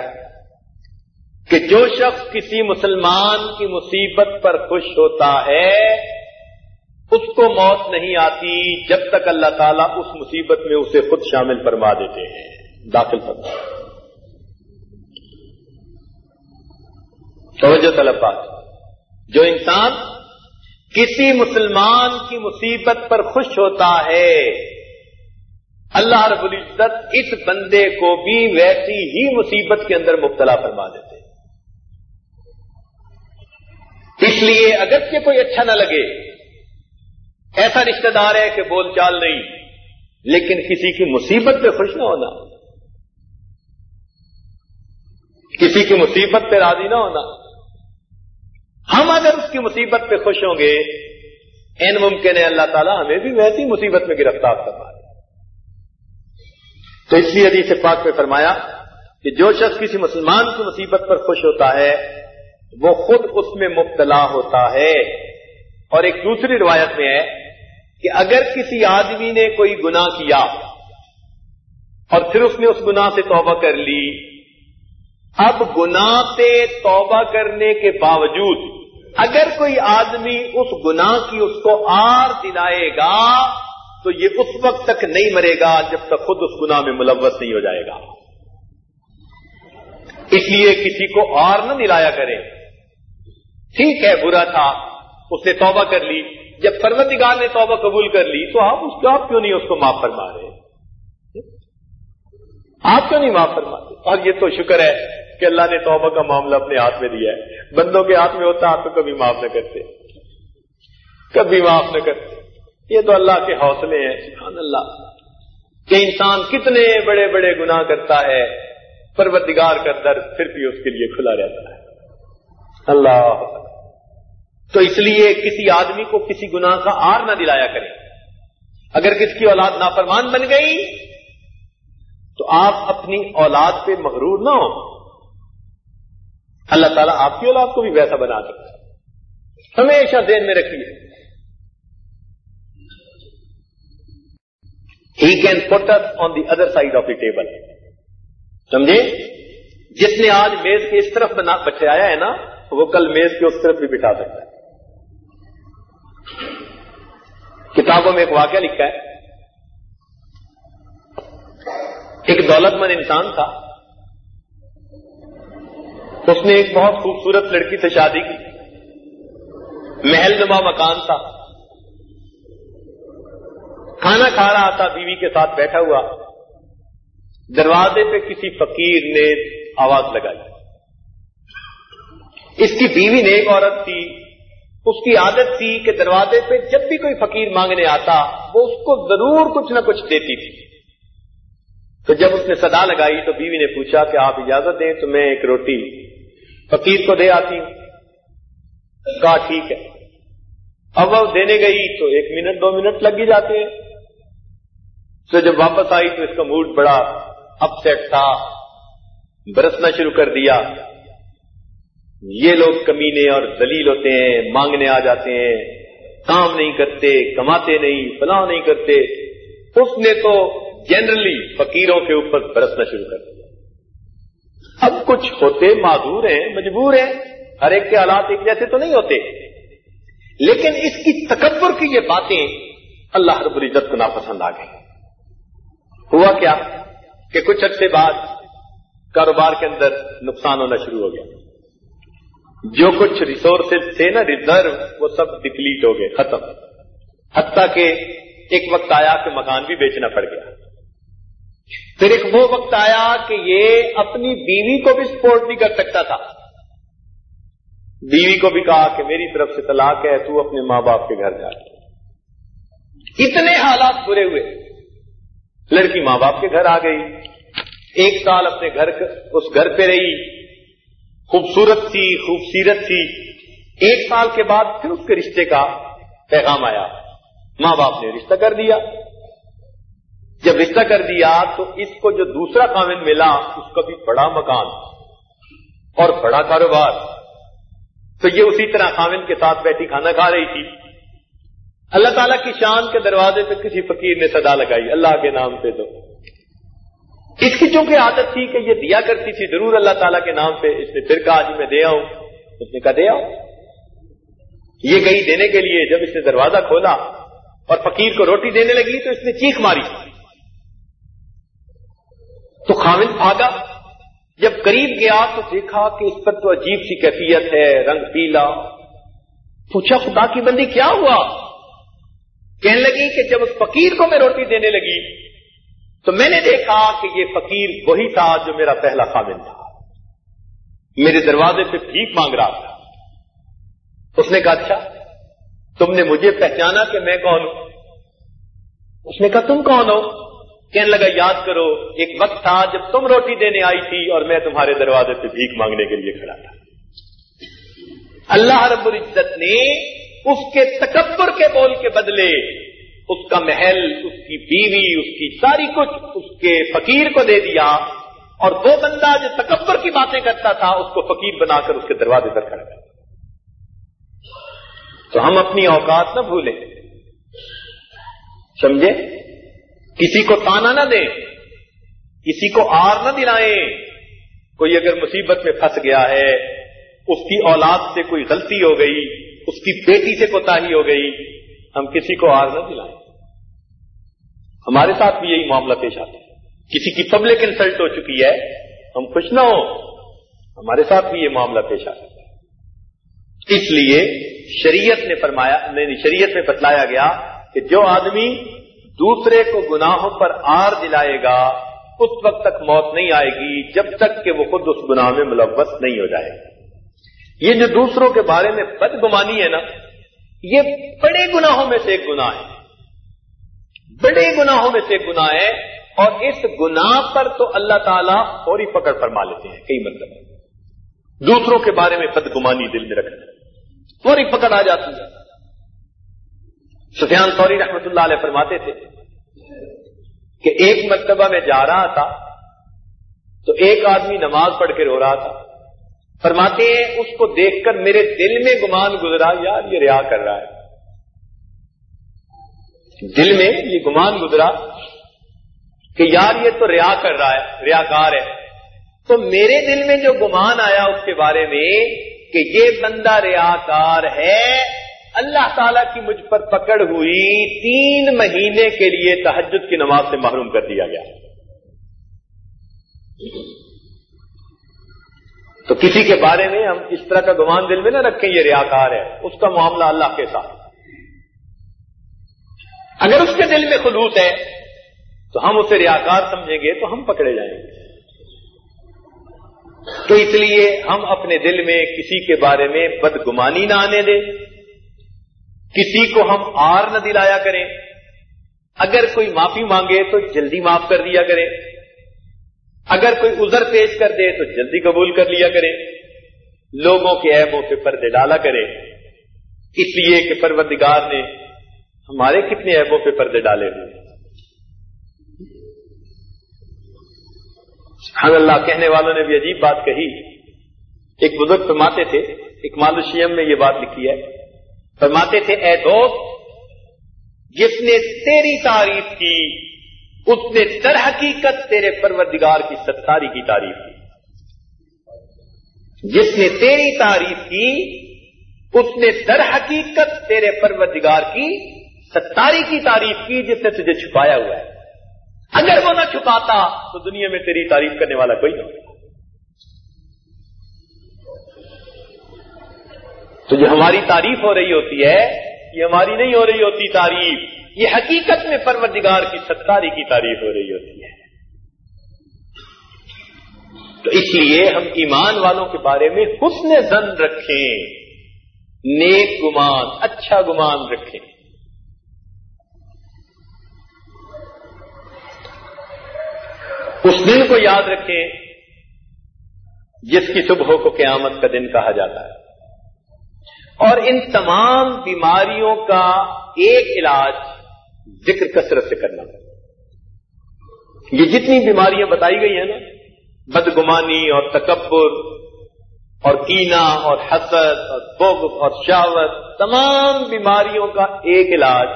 کہ جو شخص کسی مسلمان کی مصیبت پر خوش ہوتا ہے، اس کو موت نہیں آتی جب تک اللہ تعالیٰ اس مصیبت میں اسے خود شامل فرما دیتے ہیں۔ داخل فرما توجہ طلب بات جو انسان کسی مسلمان کی مصیبت پر خوش ہوتا ہے، اللہ رب العزت اس بندے کو بھی ویسی ہی مصیبت کے اندر مبتلا فرما دیتے اس لیے اگرچہ کوئی اچھا نہ لگے، ایسا رشتہ دار ہے کہ بول چال نہیں، لیکن کسی کی مصیبت پہ خوش نہ ہونا، کسی کی مصیبت پہ راضی نہ ہونا ہم اگر اس کی مصیبت پہ خوش ہوں گے، این ممکن ہے اللہ تعالیٰ ہمیں بھی ویسی مصیبت میں گرفتار کروا دے۔ تو اس لیے حدیث پاک پہ فرمایا کہ جو شخص کسی مسلمان کی مصیبت پر خوش ہوتا ہے، وہ خود اس میں مبتلا ہوتا ہے۔ اور ایک دوسری روایت میں ہے کہ اگر کسی آدمی نے کوئی گناہ کیا اور پھر اس نے اس گناہ سے توبہ کر لی، اب گناہ سے توبہ کرنے کے باوجود اگر کوئی آدمی اس گناہ کی اس کو آر دلائے گا، تو یہ اس وقت تک نہیں مرے گا جب تک خود اس گناہ میں ملوث نہیں ہو جائے گا۔ اس لیے کسی کو اور نہ دلایا کرے۔ ٹھیک ہے، برا تھا، اس نے توبہ کر لی۔ جب پروردگار نے توبہ قبول کر لی، تو آپ اس کو، آپ کیوں نہیں اس کو معاف فرما رہے؟ آپ کیوں نہیں معاف فرماتے؟ اور یہ تو شکر ہے کہ اللہ نے توبہ کا معاملہ اپنے ہاتھ میں دیا ہے۔ بندوں کے ہاتھ میں ہوتا آپ تو کبھی معاف نہ کرتے۔ کبھی معاف نہ کرتے۔ یہ تو اللہ کے حوصلے ہیں، سبحان اللہ۔ کہ انسان کتنے بڑے بڑے گناہ کرتا ہے، پروردگار کا در پھر بھی اس کے لیے کھلا رہتا ہے۔ اللہ۔ تو اس لیے کسی آدمی کو کسی گناہ کا آر نہ دلایا کرے۔ اگر کس کی اولاد نافرمان بن گئی، تو آپ اپنی اولاد پہ مغرور نہ ہو اللہ تعالیٰ آپ کی اولاد کو بھی ویسا بنا سکتا ہے۔ ہمیشہ ذہن میں رکھیے۔ He can put on the other side of the table سمجھے؟ جس نے آج میز کے اس طرف بنا بٹھایا ہے نا وہ کل میز کے اس طرف بھی بٹھا سکتا ہے۔ کتابوں میں ایک واقعہ لکھا ہے۔ ایک دولت مند انسان تھا۔ اس نے ایک بہت خوبصورت لڑکی سے شادی کی۔ محل نما مکان تھا۔ کھانا کھا رہا تھا، بیوی کے ساتھ بیٹھا ہوا۔ دروازے پہ کسی فقیر نے آواز لگائی۔ اس کی بیوی نے ایک عورت تھی۔ اس کی عادت تھی کہ دروازے پہ جب بھی کوئی فقیر مانگنے آتا، وہ اس کو ضرور کچھ نہ کچھ دیتی تھی۔ تو جب اس نے صدا لگائی تو بیوی نے پوچھا کہ آپ اجازت دیں تو میں ایک روٹی فقیر کو دے آتی ہوں۔ کہا، ٹھیک ہے۔ اب وہ دینے گئی تو ایک منٹ، دو منٹ لگ ہی جاتے ہیں۔ تو جب واپس آئی تو اس کا موڈ بڑا اپ سیٹ تھا۔ برسنا شروع کر دیا۔ یہ لوگ کمینے اور دلیل ہوتے ہیں، مانگنے آ جاتے ہیں۔ کام نہیں کرتے، کماتے نہیں فلاں نہیں کرتے۔ اس نے تو جنرلی فقیروں کے اوپر برسنا شروع کر دیا۔ اب کچھ ہوتے معذور ہیں، مجبور ہیں، ہر ایک کے حالات ایک جیسے تو نہیں ہوتے۔ لیکن اس کی تکبر کی یہ باتیں اللہ رب العزت کو ناپسند آ گئی ہوا کیا کہ کچھ عرصے بعد کاروبار کے اندر نقصان ہونا شروع ہو گیا۔ جو کچھ ریسورسز تھے نا ریزرو وہ سب ڈپلیٹ ہو گئے، ختم۔ حتیٰ کہ ایک وقت آیا کہ مکان بھی بیچنا پڑ گیا۔ پھر ایک وہ وقت آیا کہ یہ اپنی بیوی کو بھی سپورٹ نہیں کر سکتا تھا۔ بیوی کو بھی کہا کہ میری طرف سے طلاق ہے، تو اپنے ماں باپ کے گھر جا۔ اتنے حالات برے ہوئے۔ لڑکی ماں باپ کے گھر آ گئی۔ ایک سال اپنے گھر اس گھر پہ رہی۔ خوبصورت تھی خوبصیرت تھی ایک سال کے بعد پھر اس کے رشتے کا پیغام آیا۔ ماں باپ نے رشتہ کر دیا۔ جب رشتہ کر دیا تو اس کو جو دوسرا کامن ملا، اس کا بھی بڑا مکان اور بڑا کاروبار۔ تو یہ اسی طرح خامن کے ساتھ بیٹھی کھانا کھا رہی تھی۔ اللہ تعالیٰ کی شان کے دروازے پہ کسی فقیر نے صدا لگائی، اللہ کے نام پہ تو۔ اس کی چونکہ عادت تھی کہ یہ دیا کرتی تھی، ضرور اللہ تعالیٰ کے نام پہ اس نے پھر کہا جی میں دے آؤں۔ اس نے کہا، دے آؤں۔ یہ گئی دینے کے لیے، جب اس نے دروازہ کھولا اور فقیر کو روٹی دینے لگی تو اس نے چیخ ماری۔ تو خامد بھاگا جب قریب گیا تو دیکھا کہ اس پر تو عجیب سی کیفیت ہے، رنگ پیلا۔ پوچھا، خدا کی بندی کیا ہوا؟ کہنے لگی کہ جب اس فقیر کو میں روٹی دینے لگی، تو میں نے دیکھا کہ یہ فقیر وہی تھا جو میرا پہلا خامن تھا۔ میرے دروازے پہ بھیک مانگ رہا تھا۔ اس نے کہا اچھا تم نے مجھے پہچانا کہ میں کون ہوں؟ اس نے کہا، تم کون ہو؟ کہنے لگا، یاد کرو، ایک وقت تھا جب تم روٹی دینے آئی تھی اور میں تمہارے دروازے پہ بھیک مانگنے کے لیے کھڑا تھا. اللہ رب العزت نے اس کے تکبر کے بول کے بدلے اس کا محل، اس کی بیوی، اس کی ساری کچھ اس کے فقیر کو دے دیا اور وہ بندہ جو تکبر کی باتیں کرتا تھا اس کو فقیر بنا کر اس کے دروازے پر کھڑا کر تو ہم اپنی اوقات نہ بھولیں۔ سمجھے؟ کسی کو تانا نہ دیں، کسی کو آر نہ دلائیں۔ کوئی اگر مصیبت میں پھنس گیا ہے، اس کی اولاد سے کوئی غلطی ہو گئی، اس کی بیٹی سے کوتا ہو گئی، ہم کسی کو آر نہ دلائیں۔ ہمارے ساتھ بھی یہی معاملہ پیش آتا ہے۔ کسی کی پبلک انسلٹ ہو چکی ہے، ہم خوش نہ ہو ہمارے ساتھ بھی یہ معاملہ پیش آتا ہے۔ اس لیے شریعت نے فرمایا، نہیں، شریعت میں بتلایا گیا کہ جو آدمی دوسرے کو گناہوں پر آر دلائے گا، اس وقت تک موت نہیں آئے گی جب تک کہ وہ خود اس گناہ میں ملوث نہیں ہو جائے۔ یہ جو دوسروں کے بارے میں بدگمانی ہے نا، یہ بڑے گناہوں میں سے ایک گناہ ہے۔ بڑے گناہوں میں سے ایک گناہ ہے۔ اور اس گناہ پر تو اللہ تعالیٰ فوری پکڑ فرما لیتے ہیں، کئی مطلب دوسروں کے بارے میں بدگمانی دل میں رکھنا۔ فوری پکڑ آ جاتی ہے۔ سفیان سوری رحمت اللہ علیہ فرماتے تھے کہ ایک مرتبہ میں جا رہا تھا تو ایک آدمی نماز پڑھ کے رو رہا تھا۔ فرماتے ہیں اس کو دیکھ کر میرے دل میں گمان گزرا، یار یہ ریا کر رہا ہے۔ دل میں یہ گمان گزرا کہ یار یہ تو ریا کر رہا ہے، ریاکار ہے۔ تو میرے دل میں جو گمان آیا اس کے بارے میں کہ یہ بندہ ریاکار ہے اللہ تعالیٰ کی مجھ پر پکڑ ہوئی تین مہینے کے لیے تحجد کی نماز سے محروم کر دیا گیا۔ تو کسی کے بارے میں ہم اس طرح کا گمان دل میں نہ رکھیں، یہ ریاکار ہے۔ اس کا معاملہ اللہ کے ساتھ۔ اگر اس کے دل میں خلوص ہے، تو ہم اسے ریاکار سمجھیں گے، تو ہم پکڑے جائیں گے۔ تو اس لیے ہم اپنے دل میں کسی کے بارے میں بدگمانی نہ آنے دیں۔ کسی کو ہم آر نہ دلایا کریں۔ اگر کوئی معافی مانگے تو جلدی معاف کر دیا کریں۔ اگر کوئی عذر پیش کر دے تو جلدی قبول کر لیا کریں۔ لوگوں کے ایبوں پہ پردے ڈالا کرے اس لیے کہ پروردگار نے ہمارے کتنے ایبوں پہ پردے ڈالے ہوئے سبحان اللہ، کہنے والوں نے بھی عجیب بات کہی۔ ایک بزرگ فرماتے تھے، ایک مالوشیم میں یہ بات لکھی ہے فرماتے تھے، اے دوست، جس نے تیری تعریف کی، اس نے در حقیقت تیرے پروردگار کی ستاری کی تعریف کی۔ جس نے تیری تعریف کی، اس نے در حقیقت تیرے پروردگار کی ستاری کی تعریف کی جس نے تجھے چھپایا ہوا ہے۔ اگر وہ نہ چھپاتا، تو دنیا میں تیری تعریف کرنے والا کوئی نہیں۔ تو جو ہماری تعریف ہو رہی ہوتی ہے، یہ ہماری نہیں ہو رہی ہوتی تعریف، یہ حقیقت میں پروردگار کی ستاری کی تعریف ہو رہی ہوتی ہے۔ تو اس لیے ہم ایمان والوں کے بارے میں حسن زن رکھیں، نیک گمان اچھا گمان رکھیں۔ اس دن کو یاد رکھیں، جس کی صبح کو قیامت کا دن کہا جاتا ہے۔ اور ان تمام بیماریوں کا ایک علاج ذکر کثرت سے کرنا یہ جتنی بیماریاں بتائی گئی ہیں نا، بدگمانی اور تکبر اور کینا اور حسد اور بغ اور شاوت تمام بیماریوں کا ایک علاج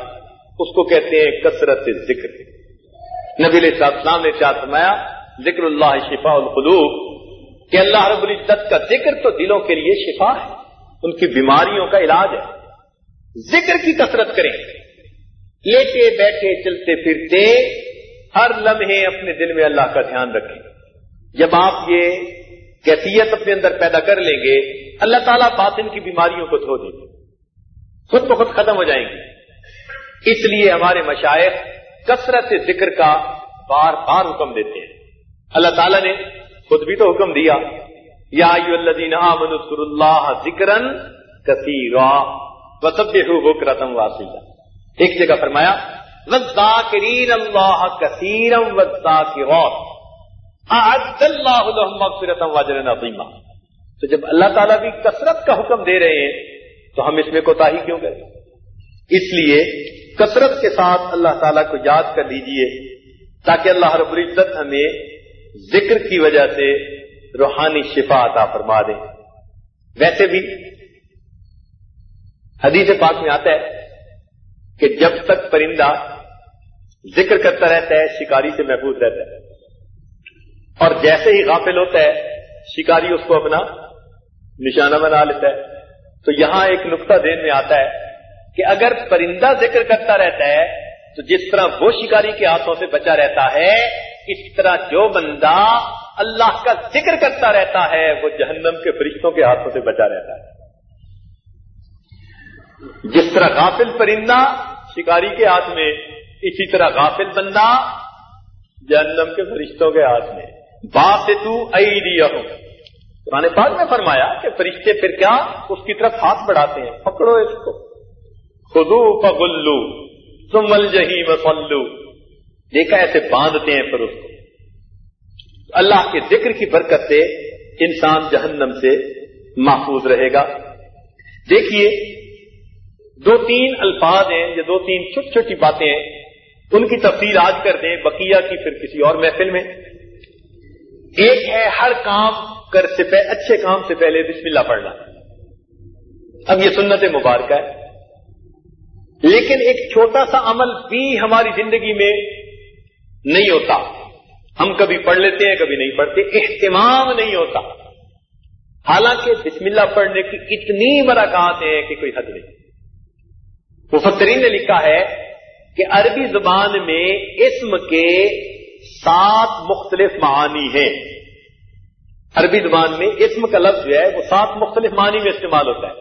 اس کو کہتے ہیں کثرت ذکر۔ نبی علیہ السلام نے چاہ فرمایا، ذکر اللہ شفا القلوب، کہ اللہ رب العزت کا ذکر تو دلوں کے لیے شفا ہے۔ ان کی بیماریوں کا علاج ہے۔ ذکر کی کثرت کریں۔ لیٹے بیٹھے چلتے پھرتے ہر لمحے اپنے دل میں اللہ کا دھیان رکھیں۔ جب آپ یہ کیفیت اپنے اندر پیدا کر لیں گے، اللہ تعالیٰ باطن کی بیماریوں کو دھو دیں گے۔ خود بخود ختم ہو جائیں گے۔ اس لیے ہمارے مشائق کثرت ذکر کا بار بار حکم دیتے ہیں۔ اللہ تعالیٰ نے خود بھی تو حکم دیا۔ یا الذین آمنوا اذکروا اللہ ذکرا کثیرا وسبحوا بکرۃ واسیلا ایک جگہ فرمایا، والذاکرین اللہ کثیرا والذاکرات۔ اعد اللہ لهم مغفرۃ واجرا عظیما۔ تو جب اللہ تعالیٰ بھی کثرت کا حکم دے رہے ہیں، تو ہم اس میں کوتاہی کیوں کریں؟ اس لیے کثرت کے ساتھ اللہ تعالیٰ کو یاد کر لیجیے، تاکہ اللہ رب العزت ہمیں ذکر کی وجہ سے روحانی شفا عطا فرما دیں ویسے بھی حدیث پاک میں آتا ہے کہ جب تک پرندہ ذکر کرتا رہتا ہے، شکاری سے محفوظ رہتا ہے۔ اور جیسے ہی غافل ہوتا ہے، شکاری اس کو اپنا نشانہ بنا لیتا ہے۔ تو یہاں ایک نقطہ دین میں آتا ہے کہ اگر پرندہ ذکر کرتا رہتا ہے، تو جس طرح وہ شکاری کے ہاتھوں سے بچا رہتا ہے، اس طرح جو بندہ اللہ کا ذکر کرتا رہتا ہے، وہ جہنم کے فرشتوں کے ہاتھوں سے بچا رہتا ہے۔ جس طرح غافل پرندہ شکاری کے ہاتھ میں، اسی طرح غافل بندہ جہنم کے فرشتوں کے ہاتھ میں۔ باپ سے تو ہوں قرآن پاک میں فرمایا کہ فرشتے پھر کیا؟ اس کی طرف ہاتھ بڑھاتے ہیں۔ پکڑو اس کو۔ خدو پگلو سمل جہی پلو دیکھا، ایسے باندھتے ہیں پھر اس کو۔ اللہ کے ذکر کی برکت سے انسان جہنم سے محفوظ رہے گا۔ دیکھیے، دو تین الفاظ ہیں یا دو تین چھوٹی چھوٹی باتیں ہیں۔ ان کی تفصیل آج کر دیں، بقیہ کی پھر کسی اور محفل میں۔ ایک ہے، ہر کام کر سے پہلے اچھے کام سے پہلے بسم اللہ پڑھنا۔ اب یہ سنت مبارکہ ہے۔ لیکن ایک چھوٹا سا عمل بھی ہماری زندگی میں نہیں ہوتا۔ ہم کبھی پڑھ لیتے ہیں، کبھی نہیں پڑھتے، اہتمام نہیں ہوتا۔ حالانکہ بسم اللہ پڑھنے کی اتنی مراکات ہیں کہ کوئی حد نہیں۔ مفترین نے لکھا ہے کہ عربی زبان میں اسم کے سات مختلف معانی ہیں۔ عربی زبان میں اسم کا لفظ جو ہے، وہ سات مختلف معنی میں استعمال ہوتا ہے۔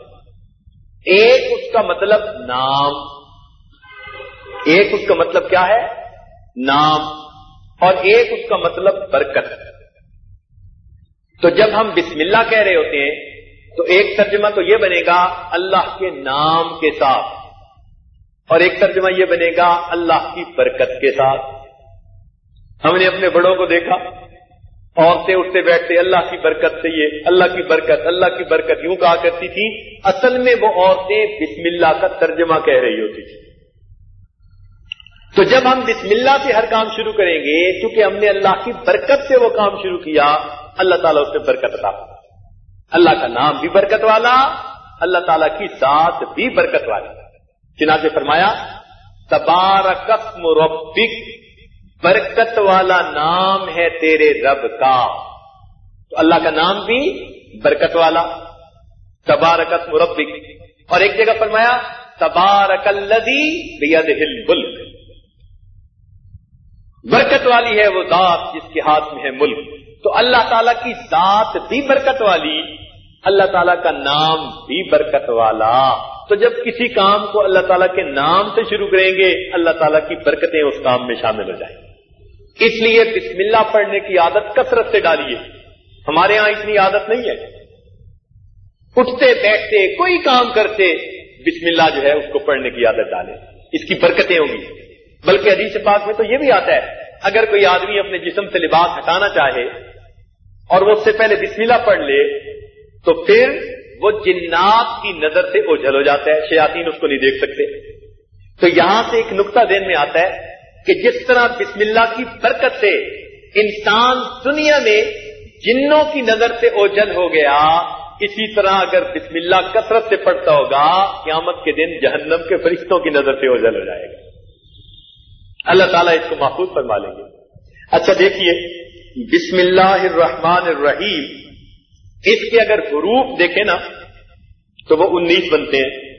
ایک اس کا مطلب نام۔ ایک اس کا مطلب کیا ہے؟ نام۔ اور ایک اس کا مطلب برکت تو جب ہم بسم اللہ کہہ رہے ہوتے ہیں، تو ایک ترجمہ تو یہ بنے گا، اللہ کے نام کے ساتھ۔ اور ایک ترجمہ یہ بنے گا، اللہ کی برکت کے ساتھ۔ ہم نے اپنے بڑوں کو دیکھا، عورتیں اٹھتے بیٹھتے اللہ کی برکت سے یہ، اللہ کی برکت، اللہ کی برکت یوں کہا کرتی تھی اصل میں وہ عورتیں بسم اللہ کا ترجمہ کہہ رہی ہوتی تھی تو جب ہم بسم اللہ سے ہر کام شروع کریں گے کیونکہ ہم نے اللہ کی برکت سے وہ کام شروع کیا، اللہ تعالیٰ اس سے برکت عطا اللہ کا نام بھی برکت والا، اللہ تعالیٰ کی ذات بھی برکت والی۔ چنانچہ فرمایا تبارکت مربک برکت والا نام ہے تیرے رب کا۔ تو اللہ کا نام بھی برکت والا۔ تبارکت مربک اور ایک جگہ فرمایا، تبارک الدی بید الملک۔ برکت والی ہے وہ ذات جس کے ہاتھ میں ہے ملک۔ تو اللہ تعالیٰ کی ذات بھی برکت والی، اللہ تعالیٰ کا نام بھی برکت والا۔ تو جب کسی کام کو اللہ تعالیٰ کے نام سے شروع کریں گے، اللہ تعالیٰ کی برکتیں اس کام میں شامل ہو جائیں۔ اس لیے بسم اللہ پڑھنے کی عادت کثرت سے ڈالیے۔ ہمارے ہاں اتنی عادت نہیں ہے۔ اٹھتے، بیٹھتے، کوئی کام کرتے، بسم اللہ جو ہے اس کو پڑھنے کی عادت ڈالے اس کی برکتیں ہوں گی۔ بلکہ حدیث پاک میں تو یہ بھی آتا ہے، اگر کوئی آدمی اپنے جسم سے لباس ہٹانا چاہے اور وہ اس سے پہلے بسم اللہ پڑھ لے، تو پھر وہ جنات کی نظر سے اوجھل ہو جاتا ہے، شیاطین اس کو نہیں دیکھ سکتے۔ تو یہاں سے ایک نقطہ دین میں آتا ہے کہ جس طرح بسم اللہ کی برکت سے انسان دنیا میں جنوں کی نظر سے اوجل ہو گیا، اسی طرح اگر بسم اللہ کثرت سے پڑھتا ہوگا، قیامت کے دن جہنم کے فرشتوں کی نظر سے اوجل ہو جائے گا۔ اللہ تعالیٰ اس کو محفوظ فرما لیں گے۔ اچھا دیکھیے، بسم اللہ الرحمن الرحیم۔ اس کے اگر حروف دیکھیں نا، تو وہ انیس بنتے ہیں۔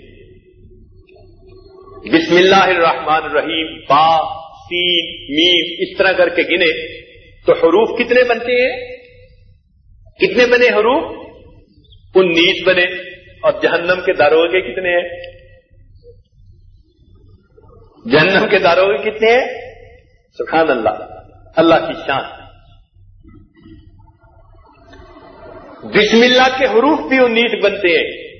بسم اللہ الرحمن الرحیم، با تین میم، اس طرح کر کے گنے۔ تو حروف کتنے بنتے ہیں؟ کتنے بنے حروف؟ انیس بنے۔ اور جہنم کے داروگے کتنے ہیں؟ جہنم کے داروگے کتنے ہیں؟ سبحان اللہ. اللہ کی شان. بسم اللہ کے حروف بھی انیس بنتے ہیں.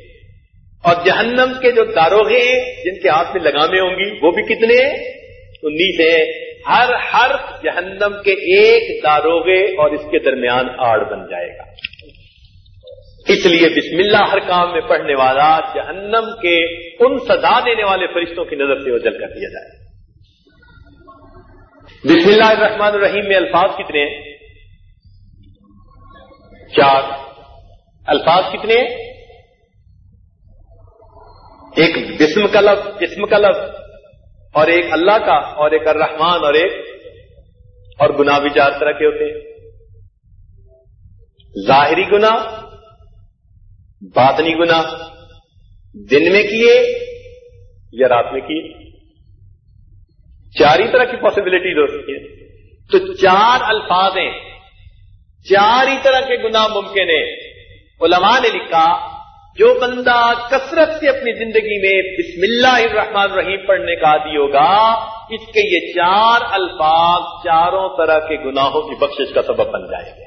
اور جہنم کے جو داروغے ہیں، جن کے ہاتھ میں لگامے ہوں گی، وہ بھی کتنے ہیں؟ انیس ہے ہر ہر جہنم کے ایک داروغے اور اس کے درمیان آڑ بن جائے گا. اس لیے بسم اللہ ہر کام میں پڑھنے والا جہنم کے ان سزا دینے والے فرشتوں کی نظر سے وجل کر دیا جائے۔ بسم اللہ الرحمن الرحیم میں الفاظ کتنے ہیں؟ چار۔ الفاظ کتنے ہیں؟ ایک جسم کا لفظ، جسم کا لفظ، اور ایک اللہ کا، اور ایک الرحمان اور ایک، اور گنا بھی چار طرح کے ہوتے ہیں۔ ظاہری گنا باطنی گنا دن میں کیے یا رات میں کیے؟ چار ہی طرح کی پاسبلٹیز ہوتی ہیں۔ تو چار الفاظ ہیں۔ چار ہی طرح کے گنا ممکن ہیں۔ علماء نے لکھا، جو بندہ کثرت سے اپنی زندگی میں بسم اللہ الرحمن الرحیم پڑھنے کا عادی ہوگا، اس کے یہ چار الفاظ چاروں طرح کے گناہوں کی بخشش کا سبب بن جائیں گے۔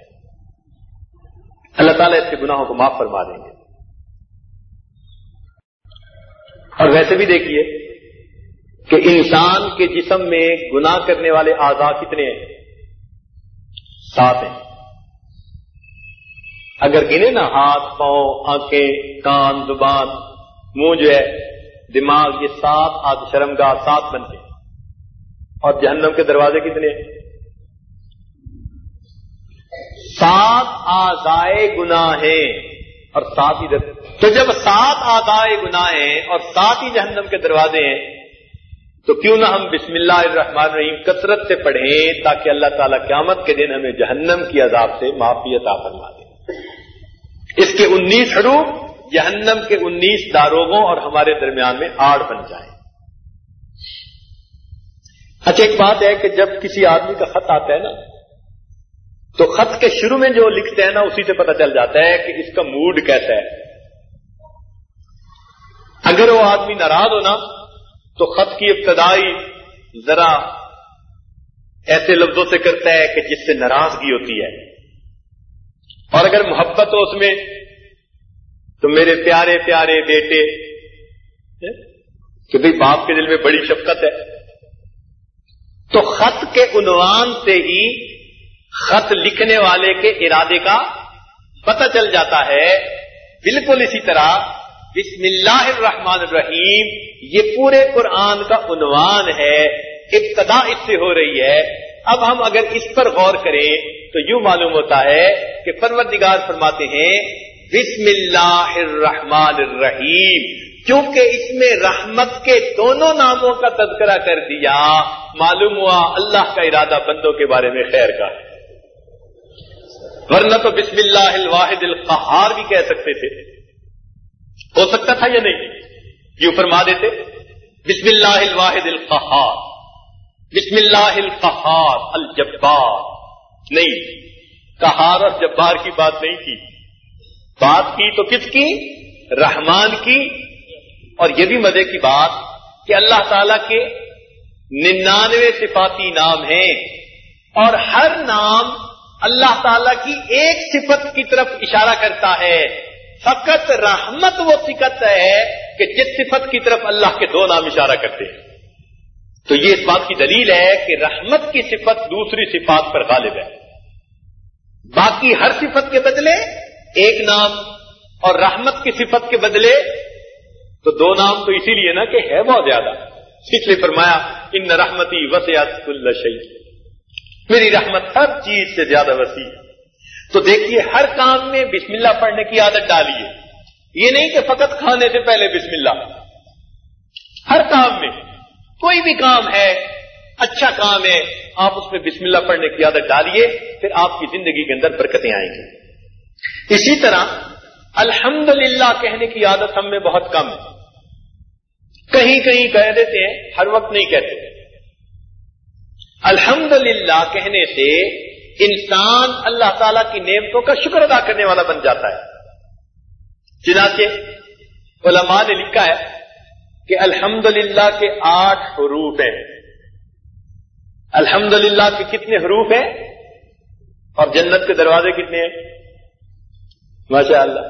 اللہ تعالیٰ اس کے گناہوں کو معاف فرما دیں گے۔ اور ویسے بھی دیکھیے کہ انسان کے جسم میں گناہ کرنے والے آزاد کتنے ہیں؟ سات ہیں۔ اگر گنے نا ہاتھ، پاؤں، آنکھیں، کان، زبان، منہ جو ہے، دماغ، یہ سات آدھ شرم گاہ سات بنتے ہیں۔ اور جہنم کے دروازے کتنے ہیں؟ سات آزائے گناہ ہیں۔ اور سات ہی تو جب سات آدائے گناہ ہیں اور سات ہی جہنم کے دروازے ہیں، تو کیوں نہ ہم بسم اللہ الرحمن الرحیم کثرت سے پڑھیں تاکہ اللہ تعالیٰ قیامت کے دن ہمیں جہنم کی عذاب سے معافی عطا فرما دے۔ اس کے انیس حروف جہنم کے انیس داروغوں اور ہمارے درمیان میں آڑ بن جائیں۔ اچھا ایک بات ہے کہ جب کسی آدمی کا خط آتا ہے نا تو خط کے شروع میں جو لکھتے ہیں نا، اسی سے پتہ چل جاتا ہے کہ اس کا موڈ کیسا ہے۔ اگر وہ آدمی ناراض ہونا تو خط کی ابتدائی ذرا ایسے لفظوں سے کرتا ہے کہ جس سے ناراضگی ہوتی ہے۔ اور اگر محبت ہو اس میں، تو میرے پیارے پیارے بیٹے، کہ بھئی باپ کے دل میں بڑی شفقت ہے۔ تو خط کے عنوان سے ہی خط لکھنے والے کے ارادے کا پتہ چل جاتا ہے۔ بالکل اسی طرح بسم اللہ الرحمن الرحیم، یہ پورے قرآن کا عنوان ہے، ابتدا اس سے ہو رہی ہے۔ اب ہم اگر اس پر غور کریں تو یوں معلوم ہوتا ہے کہ پروردگار فرماتے ہیں، بسم اللہ الرحمن الرحیم۔ کیونکہ اس میں رحمت کے دونوں ناموں کا تذکرہ کر دیا، معلوم ہوا اللہ کا ارادہ بندوں کے بارے میں خیر کا۔ ہے ورنہ تو بسم اللہ الواحد القہار بھی کہہ سکتے تھے۔ ہو سکتا تھا یا نہیں؟ یہ فرما دیتے، بسم اللہ الواحد القحار بسم اللہ القحار الجبار۔ نہیں کہار اور جبار کی بات نہیں کی۔ بات کی تو کس کی؟ رحمان کی۔ اور یہ بھی مزے کی بات کہ اللہ تعالی کے ننانوے صفاتی نام ہیں اور ہر نام اللہ تعالی کی ایک صفت کی طرف اشارہ کرتا ہے۔ فقط رحمت وہ صفت ہے کہ جس صفت کی طرف اللہ کے دو نام اشارہ کرتے ہیں۔ تو یہ اس بات کی دلیل ہے کہ رحمت کی صفت دوسری صفات پر غالب ہے۔ باقی ہر صفت کے بدلے ایک نام اور رحمت کی صفت کے بدلے تو دو نام تو اسی لیے نا کہ ہے بہت زیادہ۔ اس لیے فرمایا، ان رحمتی وسیعت اللہ شہید میری رحمت ہر چیز سے زیادہ وسیع ہے۔ تو دیکھیے، ہر کام میں بسم اللہ پڑھنے کی عادت ڈالیے۔ یہ نہیں کہ فقط کھانے سے پہلے بسم اللہ۔ ہر کام میں کوئی بھی کام ہے اچھا کام ہے، آپ اس میں بسم اللہ پڑھنے کی عادت ڈالیے، پھر آپ کی زندگی کے اندر برکتیں آئیں گی۔ اسی طرح الحمد کہنے کی عادت ہم میں بہت کم ہے۔ کہیں کہیں کہہ دیتے ہیں، ہر وقت نہیں کہتے۔ الحمد کہنے سے انسان اللہ تعالی کی نعمتوں کا شکر ادا کرنے والا بن جاتا ہے۔ چنانچہ علماء نے لکھا ہے کہ الحمد کے آٹھ حروف ہیں۔ الحمد کے کتنے حروف ہیں اور جنت کے دروازے کتنے ہیں؟ ماشاء اللہ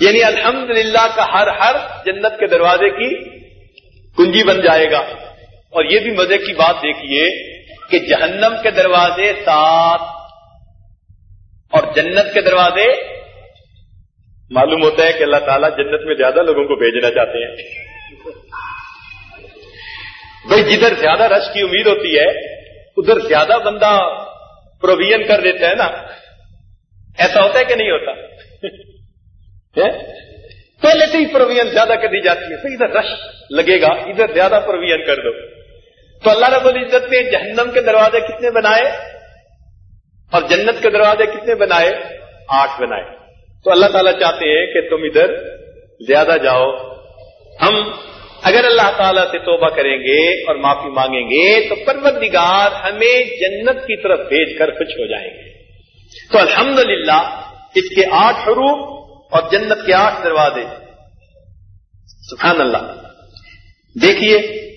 یعنی الحمد کا ہر ہر جنت کے دروازے کی کنجی بن جائے گا۔ اور یہ بھی مزے کی بات دیکھیے کہ جہنم کے دروازے سات اور جنت کے دروازے معلوم ہوتا ہے کہ اللہ تعالیٰ جنت میں زیادہ لوگوں کو بھیجنا چاہتے ہیں۔ بھائی جدھر زیادہ رش کی امید ہوتی ہے، ادھر زیادہ بندہ پروویژن کر دیتا ہے نا۔ ایسا ہوتا ہے کہ نہیں ہوتا؟ (laughs) پہلے سے ہی پروویژن زیادہ کر دی جاتی ہے۔ ادھر رش لگے گا، ادھر زیادہ پروویژن کر دو۔ تو اللہ رب العزت نے جہنم کے دروازے کتنے بنائے اور جنت کے دروازے کتنے بنائے؟ آٹھ بنائے۔ تو اللہ تعالیٰ چاہتے ہیں کہ تم ادھر زیادہ جاؤ۔ ہم اگر اللہ تعالیٰ سے توبہ کریں گے اور معافی مانگیں گے تو پروردگار ہمیں جنت کی طرف بھیج کر خوش ہو جائیں گے۔ تو الحمدللہ اس کے آٹھ حروف اور جنت کے آٹھ دروازے۔ سبحان اللہ۔ دیکھیے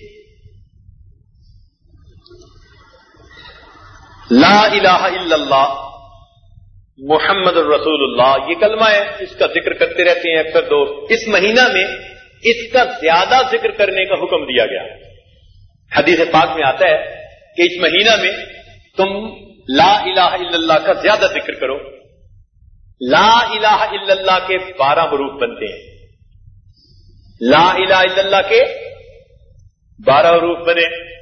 لا الہ الا اللہ، محمد الرسول اللہ، یہ کلمہ ہے، اس کا ذکر کرتے رہتے ہیں اکثر دوست۔ اس مہینہ میں اس کا زیادہ ذکر کرنے کا حکم دیا گیا۔ حدیث پاک میں آتا ہے کہ اس مہینہ میں تم لا الہ الا اللہ کا زیادہ ذکر کرو۔ لا الہ الا اللہ کے بارہ حروف بنتے ہیں۔ لا الہ الا اللہ کے بارہ حروف بنے۔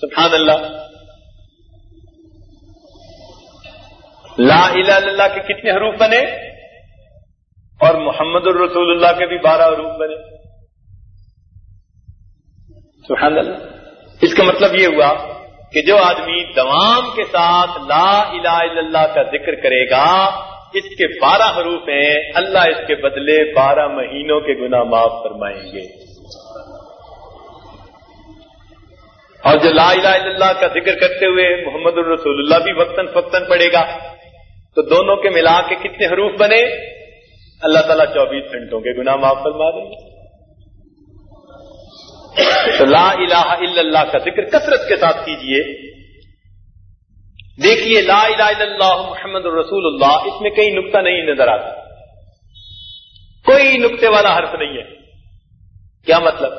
سبحان اللہ. لا الہ الا اللہ کے کتنے حروف بنے؟ اور محمد الرسول اللہ کے بھی بارہ حروف بنے. سبحان اللہ. اس کا مطلب یہ ہوا کہ جو آدمی دوام کے ساتھ لا الہ الا اللہ کا ذکر کرے گا، اس کے بارہ حروف ہیں، اللہ اس کے بدلے بارہ مہینوں کے گناہ معاف فرمائیں گے۔ اور جو لا الہ الا اللہ کا ذکر کرتے ہوئے محمد الرسول اللہ بھی وقتاً فقتاً پڑے گا، تو دونوں کے ملا کے کتنے حروف بنے؟ اللہ تعالیٰ چوبیس گھنٹوں کے گناہ معاف فرما دیں گے۔ تو لا الہ الا اللہ کا ذکر کثرت کے ساتھ کیجیے۔ دیکھیے، لا الہ الا اللہ محمد الرسول اللہ اس میں کئی نقطہ نہیں نظر آتا۔ کوئی نقطے والا حرف نہیں ہے۔ کیا مطلب؟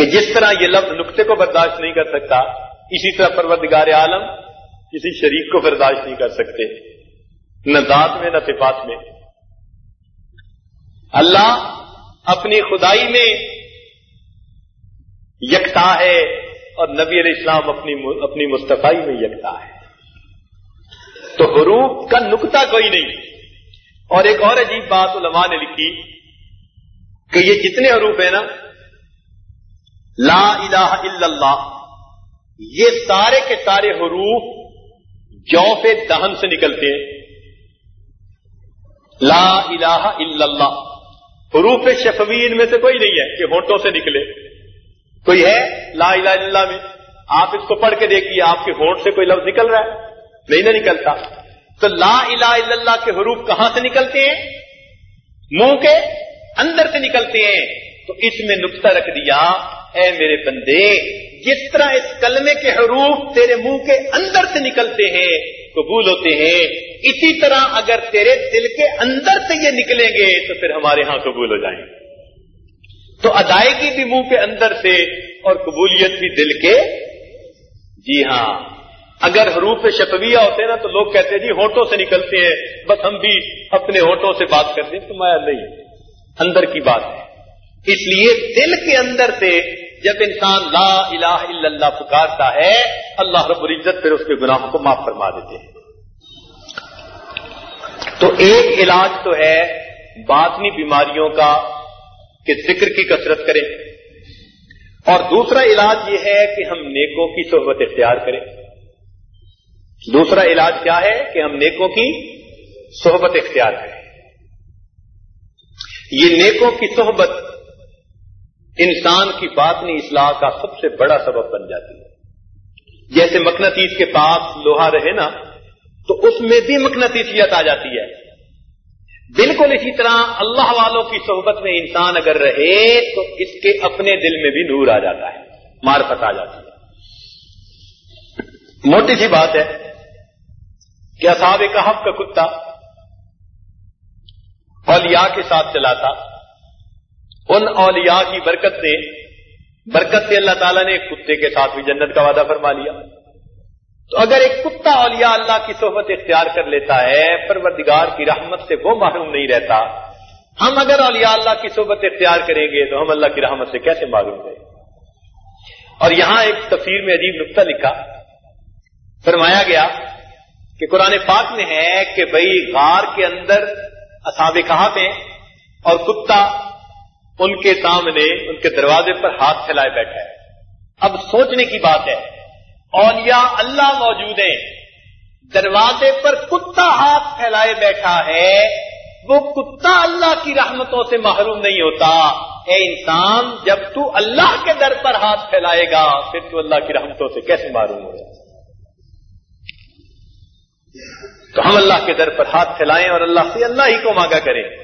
کہ جس طرح یہ لفظ نقطے کو برداشت نہیں کر سکتا، اسی طرح پروردگار عالم کسی شریک کو برداشت نہیں کر سکتے، نہ ذات میں، نہ صفات میں۔ اللہ اپنی خدائی میں یکتا ہے اور نبی علیہ السلام اپنی اپنی مصطفی میں یکتا ہے۔ تو حروف کا نکتا کوئی نہیں۔ اور ایک اور عجیب بات علماء نے لکھی کہ یہ جتنے حروف ہیں نا لا الہ الا اللہ. یہ سارے کے سارے حروف جو دہن سے نکلتے ہیں. لا الہ الا اللہ. حروف شفوی ان میں سے کوئی نہیں ہے کہ ہونٹوں سے نکلے. کوئی ہے لا الہ الا اللہ میں. آپ اس کو پڑھ کے دیکھیے، آپ کے ہونٹ سے کوئی لفظ نکل رہا ہے؟ نہیں نہ نکلتا. تو لا الہ الا اللہ کے حروف کہاں سے نکلتے ہیں؟ منہ کے اندر سے نکلتے ہیں. تو اس میں نقطہ رکھ دیا اے میرے بندے، جس طرح اس کلمے کے حروف تیرے منہ کے اندر سے نکلتے ہیں، قبول ہوتے ہیں، اسی طرح اگر تیرے دل کے اندر سے یہ نکلیں گے، تو پھر ہمارے ہاں قبول ہو جائیں۔ گے تو ادائیگی بھی منہ کے اندر سے اور قبولیت بھی دل کے۔ جی ہاں اگر حروف شفویہ ہوتے نا، تو لوگ کہتے ہیں جی ہوٹوں سے نکلتے ہیں، بس ہم بھی اپنے ہوٹوں سے بات کرتے ہیں۔ تو میں نہیں، اندر کی بات ہے۔ اس لیے دل کے اندر سے جب انسان لا الہ الا اللہ پکارتا ہے، اللہ رب العزت پھر اس کے گناہوں کو معاف فرما دیتے ہیں۔ تو ایک علاج تو ہے باطنی بیماریوں کا کہ ذکر کی کثرت کریں۔ اور دوسرا علاج یہ ہے کہ ہم نیکوں کی صحبت اختیار کریں۔ دوسرا علاج کیا ہے کہ ہم نیکوں کی صحبت اختیار کریں۔ یہ نیکوں کی صحبت انسان کی باطنی اصلاح کا سب سے بڑا سبب بن جاتی ہے۔ جیسے مقناطیس کے پاس لوہا رہے نا، تو اس میں بھی مقناطیسیت آ جاتی ہے۔ بالکل اسی طرح اللہ والوں کی صحبت میں انسان اگر رہے، تو اس کے اپنے دل میں بھی نور آ جاتا ہے مارفت آ جاتی ہے۔ موٹی سی بات ہے کہ اصحاب کہف کا کتا اولیاء کے ساتھ چلاتا ان اولیاء کی برکت سے برکت سے اللہ تعالیٰ نے ایک کتے کے ساتھ بھی جنت کا وعدہ فرما لیا۔ تو اگر ایک کتا اولیاء اللہ کی صحبت اختیار کر لیتا ہے، پروردگار کی رحمت سے وہ معلوم نہیں رہتا۔ ہم اگر اولیاء اللہ کی صحبت اختیار کریں گے تو ہم اللہ کی رحمت سے کیسے معلوم رہے اور یہاں ایک تفسیر میں عجیب نقطہ لکھا۔ فرمایا گیا کہ قرآن پاک میں ہے کہ بھائی غار کے اندر اصحاب کہاں پہ اور کتا ان کے سامنے، ان کے دروازے پر ہاتھ پھیلائے بیٹھا ہے۔ اب سوچنے کی بات ہے، اولیاء اللہ موجود ہیں۔ دروازے پر کتا ہاتھ پھیلائے بیٹھا ہے، وہ کتا اللہ کی رحمتوں سے محروم نہیں ہوتا۔ اے انسان، جب تو اللہ کے در پر ہاتھ پھیلائے گا، پھر تو اللہ کی رحمتوں سے کیسے معروم ہوگا تو ہم اللہ کے در پر ہاتھ پھیلائیں اور اللہ سے اللہ ہی کو مانگا کریں۔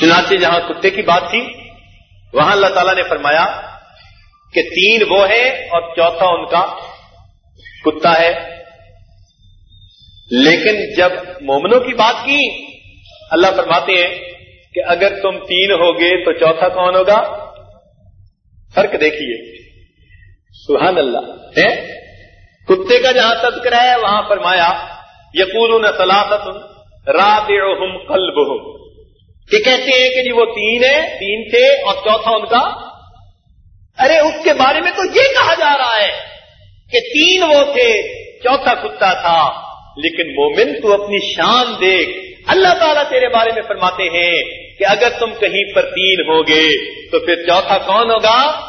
چنانچہ جہاں کتے کی بات تھی، وہاں اللہ تعالیٰ نے فرمایا کہ تین وہ ہے اور چوتھا ان کا کتا ہے۔ لیکن جب مومنوں کی بات کی، اللہ فرماتے ہیں کہ اگر تم تین ہوگے تو چوتھا کون ہوگا؟ فرق دیکھیے۔ سبحان اللہ ہے کتے کا جہاں تذکرہ ہے، وہاں فرمایا یقول سلاست رات قلب کہ کہتے ہیں کہ جی وہ تین ہے، تین تھے اور چوتھا ان کا۔ ارے، اس کے بارے میں تو یہ کہا جا رہا ہے کہ تین وہ تھے، چوتھا کتا تھا۔ لیکن مومن تو اپنی شان دیکھ، اللہ تعالیٰ تیرے بارے میں فرماتے ہیں کہ اگر تم کہیں پر تین ہوگے تو پھر چوتھا کون ہوگا؟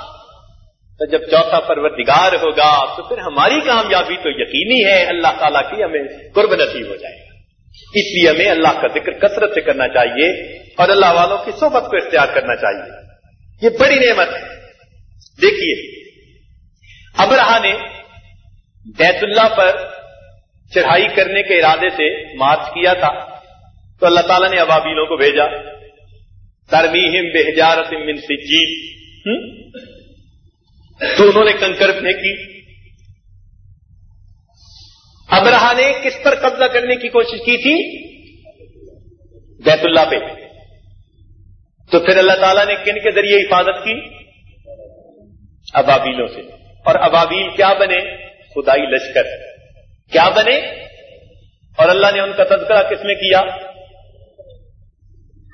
تو جب چوتھا پروردگار ہوگا تو پھر ہماری کامیابی تو یقینی ہے، اللہ تعالیٰ کی ہمیں قرب نصیب ہو جائے۔ اس لیے ہمیں اللہ کا ذکر کثرت سے کرنا چاہیے اور اللہ والوں کی صحبت کو اختیار کرنا چاہیے۔ یہ بڑی نعمت ہے۔ دیکھیے ابرہ نے بیت اللہ پر چڑھائی کرنے کے ارادے سے مارچ کیا تھا۔ تو اللہ تعالیٰ نے ابابیلوں کو بھیجا۔ ترمیم بےجارت من سجید تو انہوں نے کنکر پھینکی۔ ابرہ نے کس پر قبضہ کرنے کی کوشش کی تھی؟ بیت اللہ پہ۔ تو پھر اللہ تعالیٰ نے کن کے ذریعے حفاظت کی؟ ابابیلوں سے۔ اور ابابیل کیا بنے؟ خدائی لشکر۔ کیا بنے؟ اور اللہ نے ان کا تذکرہ کس میں کیا؟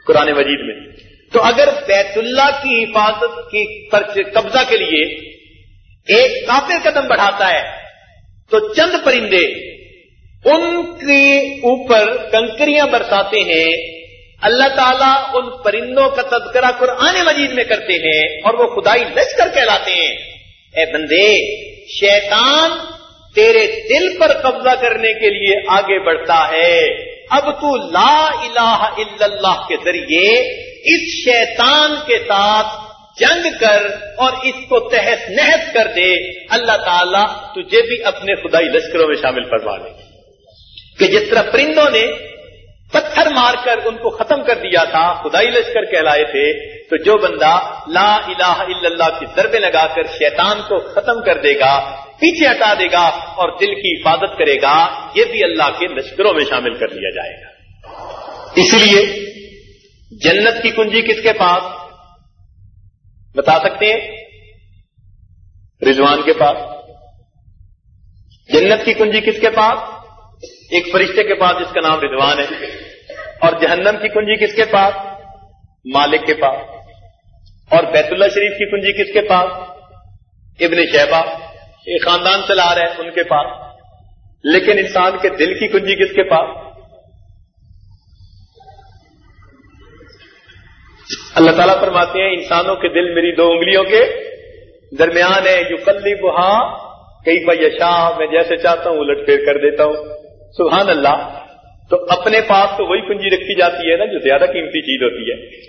قرآن مجید میں۔ تو اگر بیت اللہ کی حفاظت کی قبضہ کے لیے ایک کافر قدم بڑھاتا ہے تو چند پرندے ان کے اوپر کنکریاں برساتے ہیں، اللہ تعالیٰ ان پرندوں کا تذکرہ قرآن مجید میں کرتے ہیں اور وہ خدائی لشکر کہلاتے ہیں۔ اے بندے، شیطان تیرے دل پر قبضہ کرنے کے لیے آگے بڑھتا ہے۔ اب تو لا الہ الا اللہ کے ذریعے اس شیطان کے ساتھ جنگ کر اور اس کو تحس نحس کر دے، اللہ تعالیٰ تجھے بھی اپنے خدائی لشکروں میں شامل فرما لے۔ کہ جس طرح پرندوں نے پتھر مار کر ان کو ختم کر دیا تھا، خدائی لشکر کہلائے تھے، تو جو بندہ لا الہ الا اللہ کی ضربے لگا کر شیطان کو ختم کر دے گا، پیچھے ہٹا دے گا اور دل کی حفاظت کرے گا، یہ بھی اللہ کے لشکروں میں شامل کر لیا جائے گا۔ اس لیے جنت کی کنجی کس کے پاس؟ بتا سکتے ہیں؟ رضوان کے پاس۔ جنت کی کنجی کس کے پاس؟ ایک فرشتے کے پاس جس کا نام رضوان ہے۔ اور جہنم کی کنجی کس کے پاس؟ مالک کے پاس۔ اور بیت اللہ شریف کی کنجی کس کے پاس؟ ابن شہبہ ایک خاندان چلا رہے ہیں، ان کے پاس۔ لیکن انسان کے دل کی کنجی کس کے پاس؟ اللہ تعالیٰ فرماتے ہیں، انسانوں کے دل میری دو انگلیوں کے درمیان ہے جو کلی بہا کئی بشا میں جیسے چاہتا ہوں الٹ پھیر کر دیتا ہوں۔ سبحان اللہ، تو اپنے پاس تو وہی کنجی رکھی جاتی ہے نا جو زیادہ قیمتی چیز ہوتی ہے۔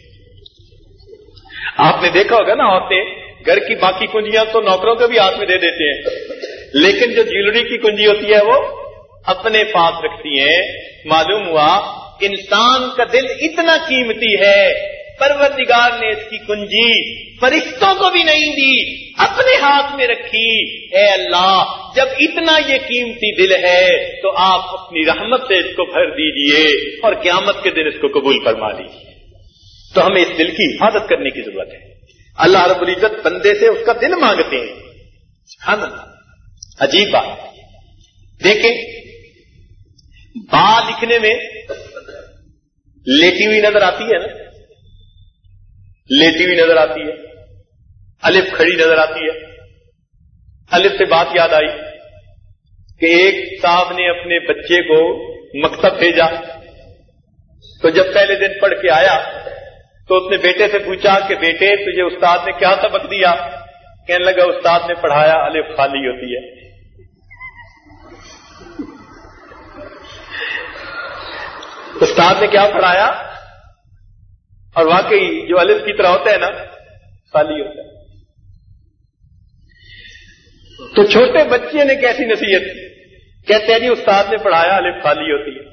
آپ نے دیکھا ہوگا نا عورتیں، گھر کی باقی کنجیاں تو نوکروں کو بھی ہاتھ میں دے دیتے ہیں۔ لیکن جو جیولری کی کنجی ہوتی ہے وہ اپنے پاس رکھتی ہیں۔ معلوم ہوا، انسان کا دل اتنا قیمتی ہے پروردگار نے اس کی کنجی فرشتوں کو بھی نہیں دی، اپنے ہاتھ میں رکھی۔ اے اللہ، جب اتنا یہ قیمتی دل ہے، تو آپ اپنی رحمت سے اس کو بھر دیجیے اور قیامت کے دن اس کو قبول فرما لیجیے تو ہمیں اس دل کی حفاظت کرنے کی ضرورت ہے۔ اللہ رب العزت بندے سے اس کا دل مانگتے ہیں۔ ہاں عجیب بات۔ دیکھیں، با لکھنے میں لیٹی ہوئی نظر آتی ہے نا۔ لیٹی ہوئی نظر آتی ہے۔ الف کھڑی نظر آتی ہے۔ الف سے بات یاد آئی کہ ایک صاحب نے اپنے بچے کو مکتب بھیجا۔ تو جب پہلے دن پڑھ کے آیا تو اس نے بیٹے سے پوچھا کہ بیٹے، تجھے استاد نے کیا سبق دیا؟ کہنے لگا، استاد نے پڑھایا الف خالی ہوتی ہے۔ استاد نے کیا پڑھایا؟ اور واقعی جو الف کی طرح ہوتا ہے نا خالی ہوتا ہے۔ تو چھوٹے بچے نے کیسی نصیحت کی؟ کہتے ہیں جی استاد نے پڑھایا الف خالی ہوتی ہے۔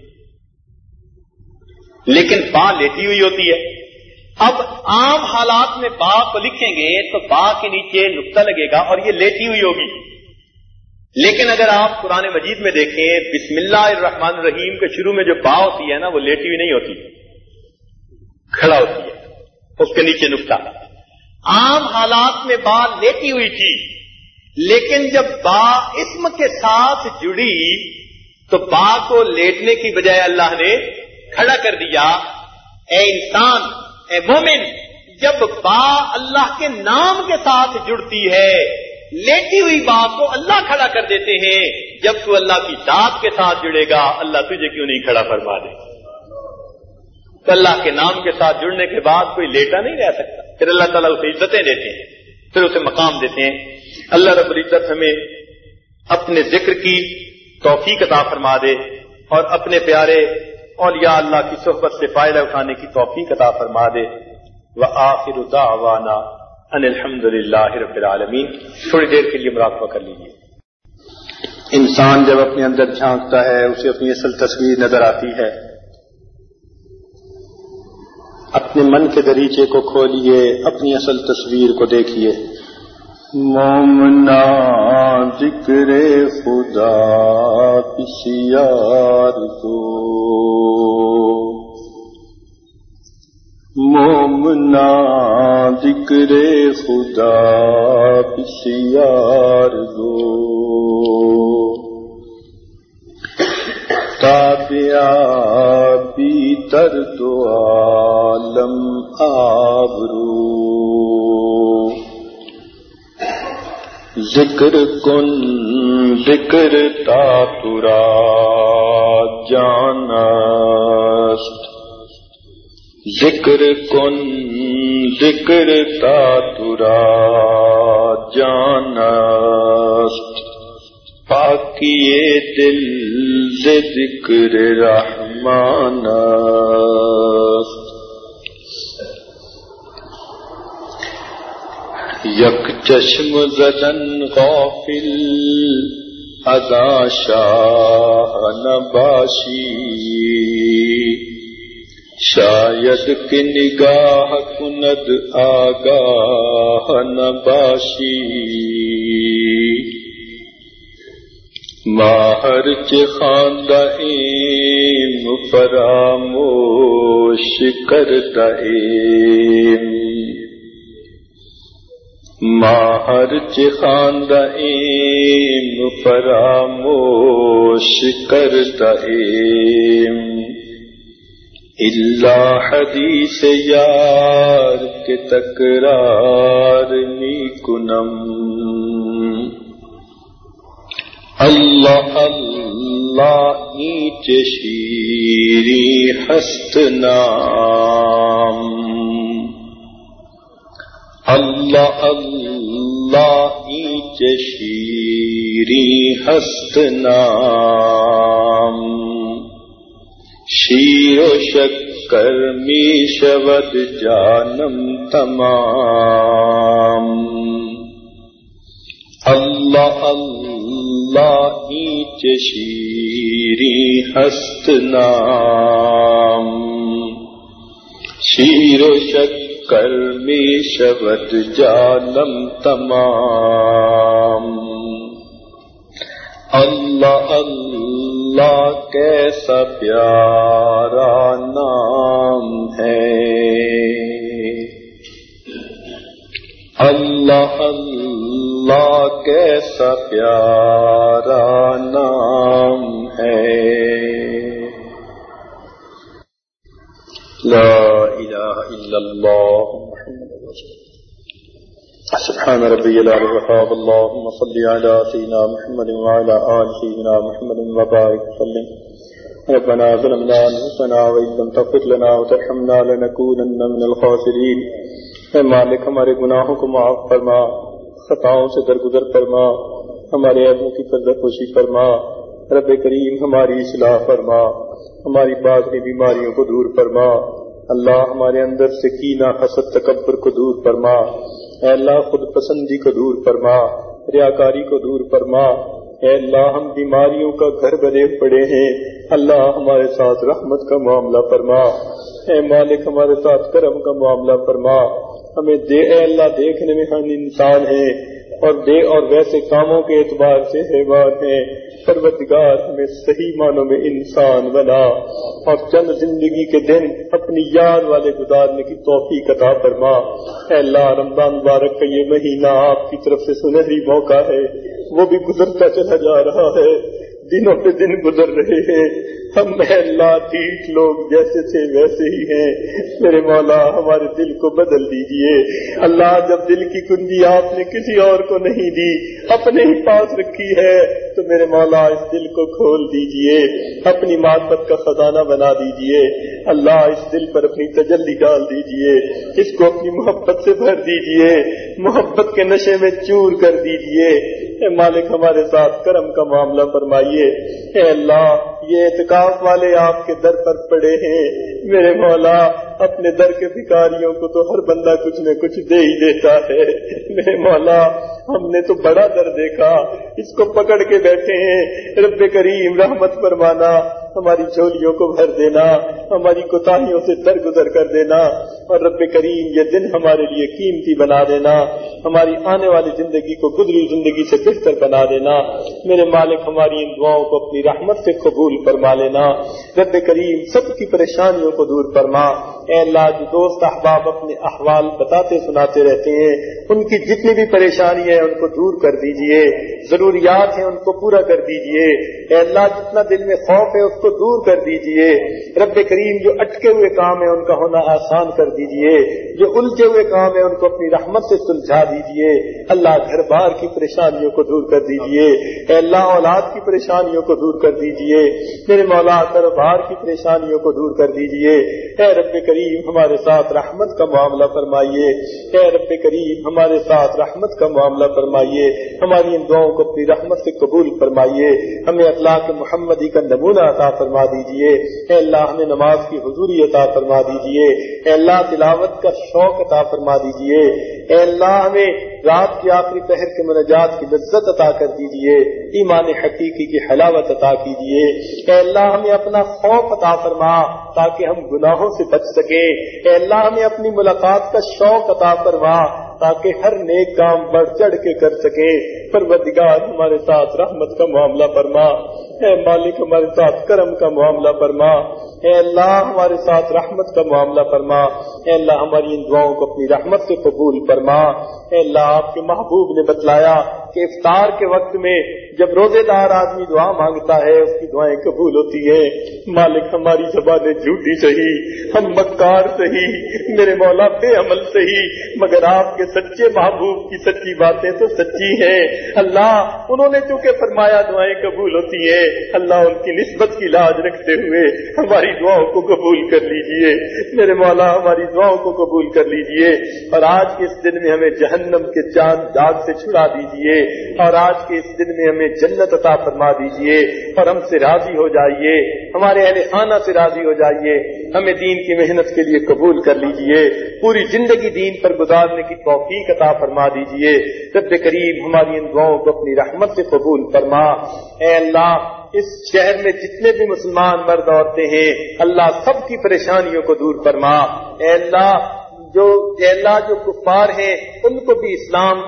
لیکن با لیٹی ہوئی ہوتی ہے۔ اب عام حالات میں با کو لکھیں گے تو با کے نیچے نقطہ لگے گا اور یہ لیٹی ہوئی ہوگی۔ لیکن اگر آپ قرآن مجید میں دیکھیں، بسم اللہ الرحمن الرحیم کے شروع میں جو با ہوتی ہے نا، وہ لیٹی ہوئی نہیں ہوتی۔ کھڑا ہوتی ہے، اس کے نیچے نقطہ عام حالات میں با لیٹی ہوئی تھی، لیکن جب با اسم کے ساتھ جڑی، تو با کو لیٹنے کی بجائے اللہ نے کھڑا کر دیا، اے انسان، اے مومن، جب با اللہ کے نام کے ساتھ جڑتی ہے، لیٹی ہوئی با کو اللہ کھڑا کر دیتے ہیں، جب تو اللہ کی ذات کے ساتھ جڑے گا، اللہ تجھے کیوں نہیں کھڑا فرما دے؟ تو اللہ کے نام کے ساتھ جڑنے کے بعد کوئی لیٹا نہیں رہ سکتا۔ پھر اللہ تعالیٰ اسے عزتیں دیتے ہیں۔ پھر اسے مقام دیتے ہیں۔ اللہ رب العزت ہمیں اپنے ذکر کی توفیق عطا فرما دے اور اپنے پیارے اولیاء اللہ کی صحبت سے فائدہ اٹھانے کی توفیق عطا فرما دے۔ وہ آخر دعوانا ان الحمد للہ رب العالمین۔ تھوڑی دیر کے لیے مراقبہ کر لیجیے انسان جب اپنے اندر جھانکتا ہے، اسے اپنی اصل تصویر نظر آتی ہے۔ اپنے من کے دریچے کو کھولیے، اپنی اصل تصویر کو دیکھیے۔ مومنا ذکر خدا پسیار کو۔ مومنا ذکر خدا پسیار دو تابیا بیتر دو عالم آبرو۔ ذکر کن، ذکر تا ترا جان ذکر کن، ذکر تا ترا جان پاکی دل ذکر رہ رحمان یک چشم زدن غافل ازا شاہ نباشی شاید کی نگاہ کند آگاہ نباشی۔ ماہر چاندہ ایم فراموش کردہ ایم ماہر چاند ایم فراموش کر دیم اللہ حدیث یار کے تکرار می کنم اللہ اللہ نیچ شیری ہست نام اللہ اللہ ایچ شیری ہست نام شیر و شکر می شود جانم تمام۔ اللہ اللہ ایچ شیری ہست نام۔ شیر و شکر کرمی شبد جانم تمام۔ اللہ اللہ کیسا پیارا نام ہے۔ اللہ اللہ کیسا پیارا نام ہے لا إله إلا الله محمد رسول سبحان ربي العلي الوهاب اللهم صل على سيدنا محمد وعلى آل سيدنا محمد وبارك وسلم ربنا ظلمنا أنفسنا وإن لم تغفر لنا وترحمنا لنكونن من الخاسرين مالک ہمارے گناہوں کو معاف فرما خطاؤں سے درگزر فرما، ہمارے عیبوں کی پردہ پوشی فرما، رب کریم ہماری اصلاح فرما، ہماری باطنی بیماریوں کو دور فرما۔ اللہ ہمارے اندر سے کینا حسد تکبر کو دور فرما۔ اے اللہ خود پسندی کو دور فرما ریاکاری کو دور فرما۔ اے اللہ، ہم بیماریوں کا گھر بنے پڑے ہیں۔ اللہ ہمارے ساتھ رحمت کا معاملہ فرما۔ اے مالک، ہمارے ساتھ کرم کا معاملہ فرما۔ ہمیں دے، اے اللہ، دیکھنے میں ہم انسان ہیں۔ اور دے اور ویسے کاموں کے اعتبار سے حیوان ہے پروتگار ہمیں صحیح معنوں میں انسان بنا۔ اور چند زندگی کے دن اپنی یاد والے گزارنے کی توفیق عطا فرما۔ اے اللہ رمضان مبارک کا یہ مہینہ آپ کی طرف سے سنہری موقع ہے۔ وہ بھی گزرتا چلا جا رہا ہے۔ دنوں پہ دن گزر رہے ہیں۔ ہم اللہ ٹھیک لوگ جیسے تھے ویسے ہی ہیں۔ میرے مولا، ہمارے دل کو بدل دیجیے۔ اللہ جب دل کی کنجی آپ نے کسی اور کو نہیں دی، اپنے ہی پاس رکھی ہے، تو میرے مولا، اس دل کو کھول دیجیے۔ اپنی معرفت کا خزانہ بنا دیجیے۔ اللہ، اس دل پر اپنی تجلی ڈال دیجیے۔ اس کو اپنی محبت سے بھر دیجیے۔ محبت کے نشے میں چور کر دیجیے۔ اے مالک ہمارے ساتھ، کرم کا معاملہ فرمائیے۔ اے اللہ، یہ اعتکاف والے آپ کے در پر پڑے ہیں۔ میرے مولا، اپنے در کے بھکاریوں کو تو ہر بندہ کچھ نہ کچھ دے ہی دیتا ہے۔ میرے مولا، ہم نے تو بڑا در دیکھا۔ اس کو پکڑ کے بیٹھے ہیں۔ رب کریم رحمت فرمانا، ہماری چولیوں کو بھر دینا، ہماری کوتاہیوں سے درگزر کر دینا۔ اور رب کریم یہ دن ہمارے لیے قیمتی بنا دینا۔ ہماری آنے والی زندگی کو گزری زندگی سے بہتر بنا دینا میرے مالک، ہماری ان دعاؤں کو اپنی رحمت سے قبول فرما لینا۔ رب کریم سب کی پریشانیوں کو دور فرما۔ اے اللہ، جو دوست احباب اپنے احوال بتاتے سناتے رہتے ہیں، ان کی جتنی بھی پریشانی ہے، ان کو دور کر دیجیے۔ ضروریات ہیں، ان کو پورا کر دیجیے۔ اے اللہ، جتنا دل میں خوف ہے، اس کو دور کر دیجیے۔ رب کریم، جو اٹکے ہوئے کام ہے ان کا ہونا آسان کر دیجیے۔ جو الجھے ہوئے کام ہے ان کو اپنی رحمت سے سلجھا دیجیے۔ اللہ گھر بار کی پریشانیوں کو کو دور کر دیجیے۔ اے اللہ، اولاد کی پریشانیوں کو دور کر دیجیے۔ میرے مولا بار کی پریشانیوں کو دور کر دیجیے۔ اے رب کریم، ہمارے ساتھ رحمت کا معاملہ فرمائیے۔ اے رب کریم، ہمارے ساتھ رحمت کا معاملہ فرمائیے۔ ہماری ان دعاؤں کو اپنی رحمت سے قبول فرمائیے۔ ہمیں اخلاق محمدی کا نمونہ عطا فرما دیجیے۔ اے اللہ، ہمیں نماز کی حضوری عطا فرما دیجیے۔ اے اللہ، تلاوت کا شوق عطا فرما دیجیے۔ اے اللہ، ہمیں رات کی آخری پہر کے منجات کی لذت عطا کر دیجیے، ایمان حقیقی کی حلاوت عطا کیجیے اے اللہ، ہمیں اپنا خوف عطا فرما تاکہ ہم گناہوں سے بچ سکیں۔ اے اللہ، ہمیں اپنی ملاقات کا شوق عطا فرما تاکہ ہر نیک کام بڑھ چڑھ کے کر سکے پروردگار ہمارے ساتھ رحمت کا معاملہ فرما۔ اے مالک ہمارے ساتھ کرم کا معاملہ فرما۔ اے اللہ ہمارے ساتھ رحمت کا معاملہ فرما۔ اے اللہ ہماری ان دعاؤں کو اپنی رحمت سے قبول فرما۔ اے اللہ آپ کے محبوب نے بتلایا کہ افطار کے وقت میں جب روزے دار آدمی دعا مانگتا ہے، اس کی دعائیں قبول ہوتی ہیں۔ مالک ہماری زبانیں جھوٹی سہی ہم مکار سہی میرے مولا بے عمل سہی مگر آپ کے سچے محبوب کی سچی باتیں تو سچی ہیں۔ اللہ، انہوں نے چونکہ فرمایا دعائیں قبول ہوتی ہیں، اللہ ان کی نسبت کی لاج رکھتے ہوئے ہماری دعاؤں کو قبول کر لیجیے۔ میرے مولا، ہماری دعاؤں کو قبول کر لیجیے۔ اور آج کے اس دن میں ہمیں جہنم کے چاند داغ سے چھڑا دیجیے۔ اور آج کے اس دن میں ہمیں جنت عطا فرما دیجیے۔ اور ہم سے راضی ہو جائیے۔ ہمارے اہل خانہ سے راضی ہو جائیے۔ ہمیں دین کی محنت کے لیے قبول کر لیجیے۔ پوری زندگی دین پر گزارنے کی توفیق عطا فرما دیجیے۔ رب کریم ہماری ان دعاؤں کو اپنی رحمت سے قبول فرما۔ اے اللہ، اس شہر میں جتنے بھی مسلمان مرد عورتیں ہیں، اللہ سب کی پریشانیوں کو دور فرما۔ اے اللہ، جو اللہ، جو کفار ہیں، ان کو بھی اسلام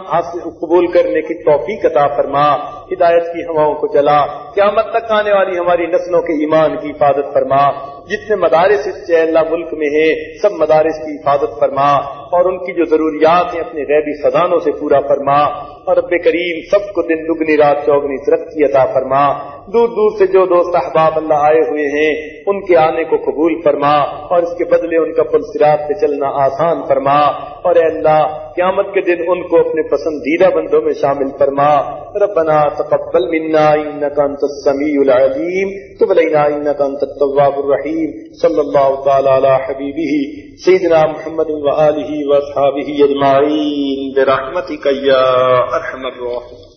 قبول کرنے کی توفیق عطا فرما۔ ہدایت کی ہواؤں کو چلا قیامت تک آنے والی ہماری نسلوں کے ایمان کی حفاظت فرما۔ جتنے مدارس اس اللہ ملک میں ہیں، سب مدارس کی حفاظت فرما اور ان کی جو ضروریات ہیں اپنے غیبی خزانوں سے پورا فرما اور رب کریم سب کو دن دگنی رات چوگنی ترقی عطا فرما۔ دور دور سے جو دوست احباب اللہ آئے ہوئے ہیں، ان کے آنے کو قبول فرما اور اس کے بدلے ان کا پل سرات پہ چلنا آسان فرما اور اے اللہ، قیامت کے دن ان کو اپنے پسندیدہ بندوں میں شامل فرما۔ ربنا تقبل منا انك انت السميع العليم تب علينا انکا انت التواب الرحیم صلى اللہ تعالی علی حبیبہ سیدنا محمد و آلہ و اصحابہ اجمعین برحمتک یا ارحم الراحمین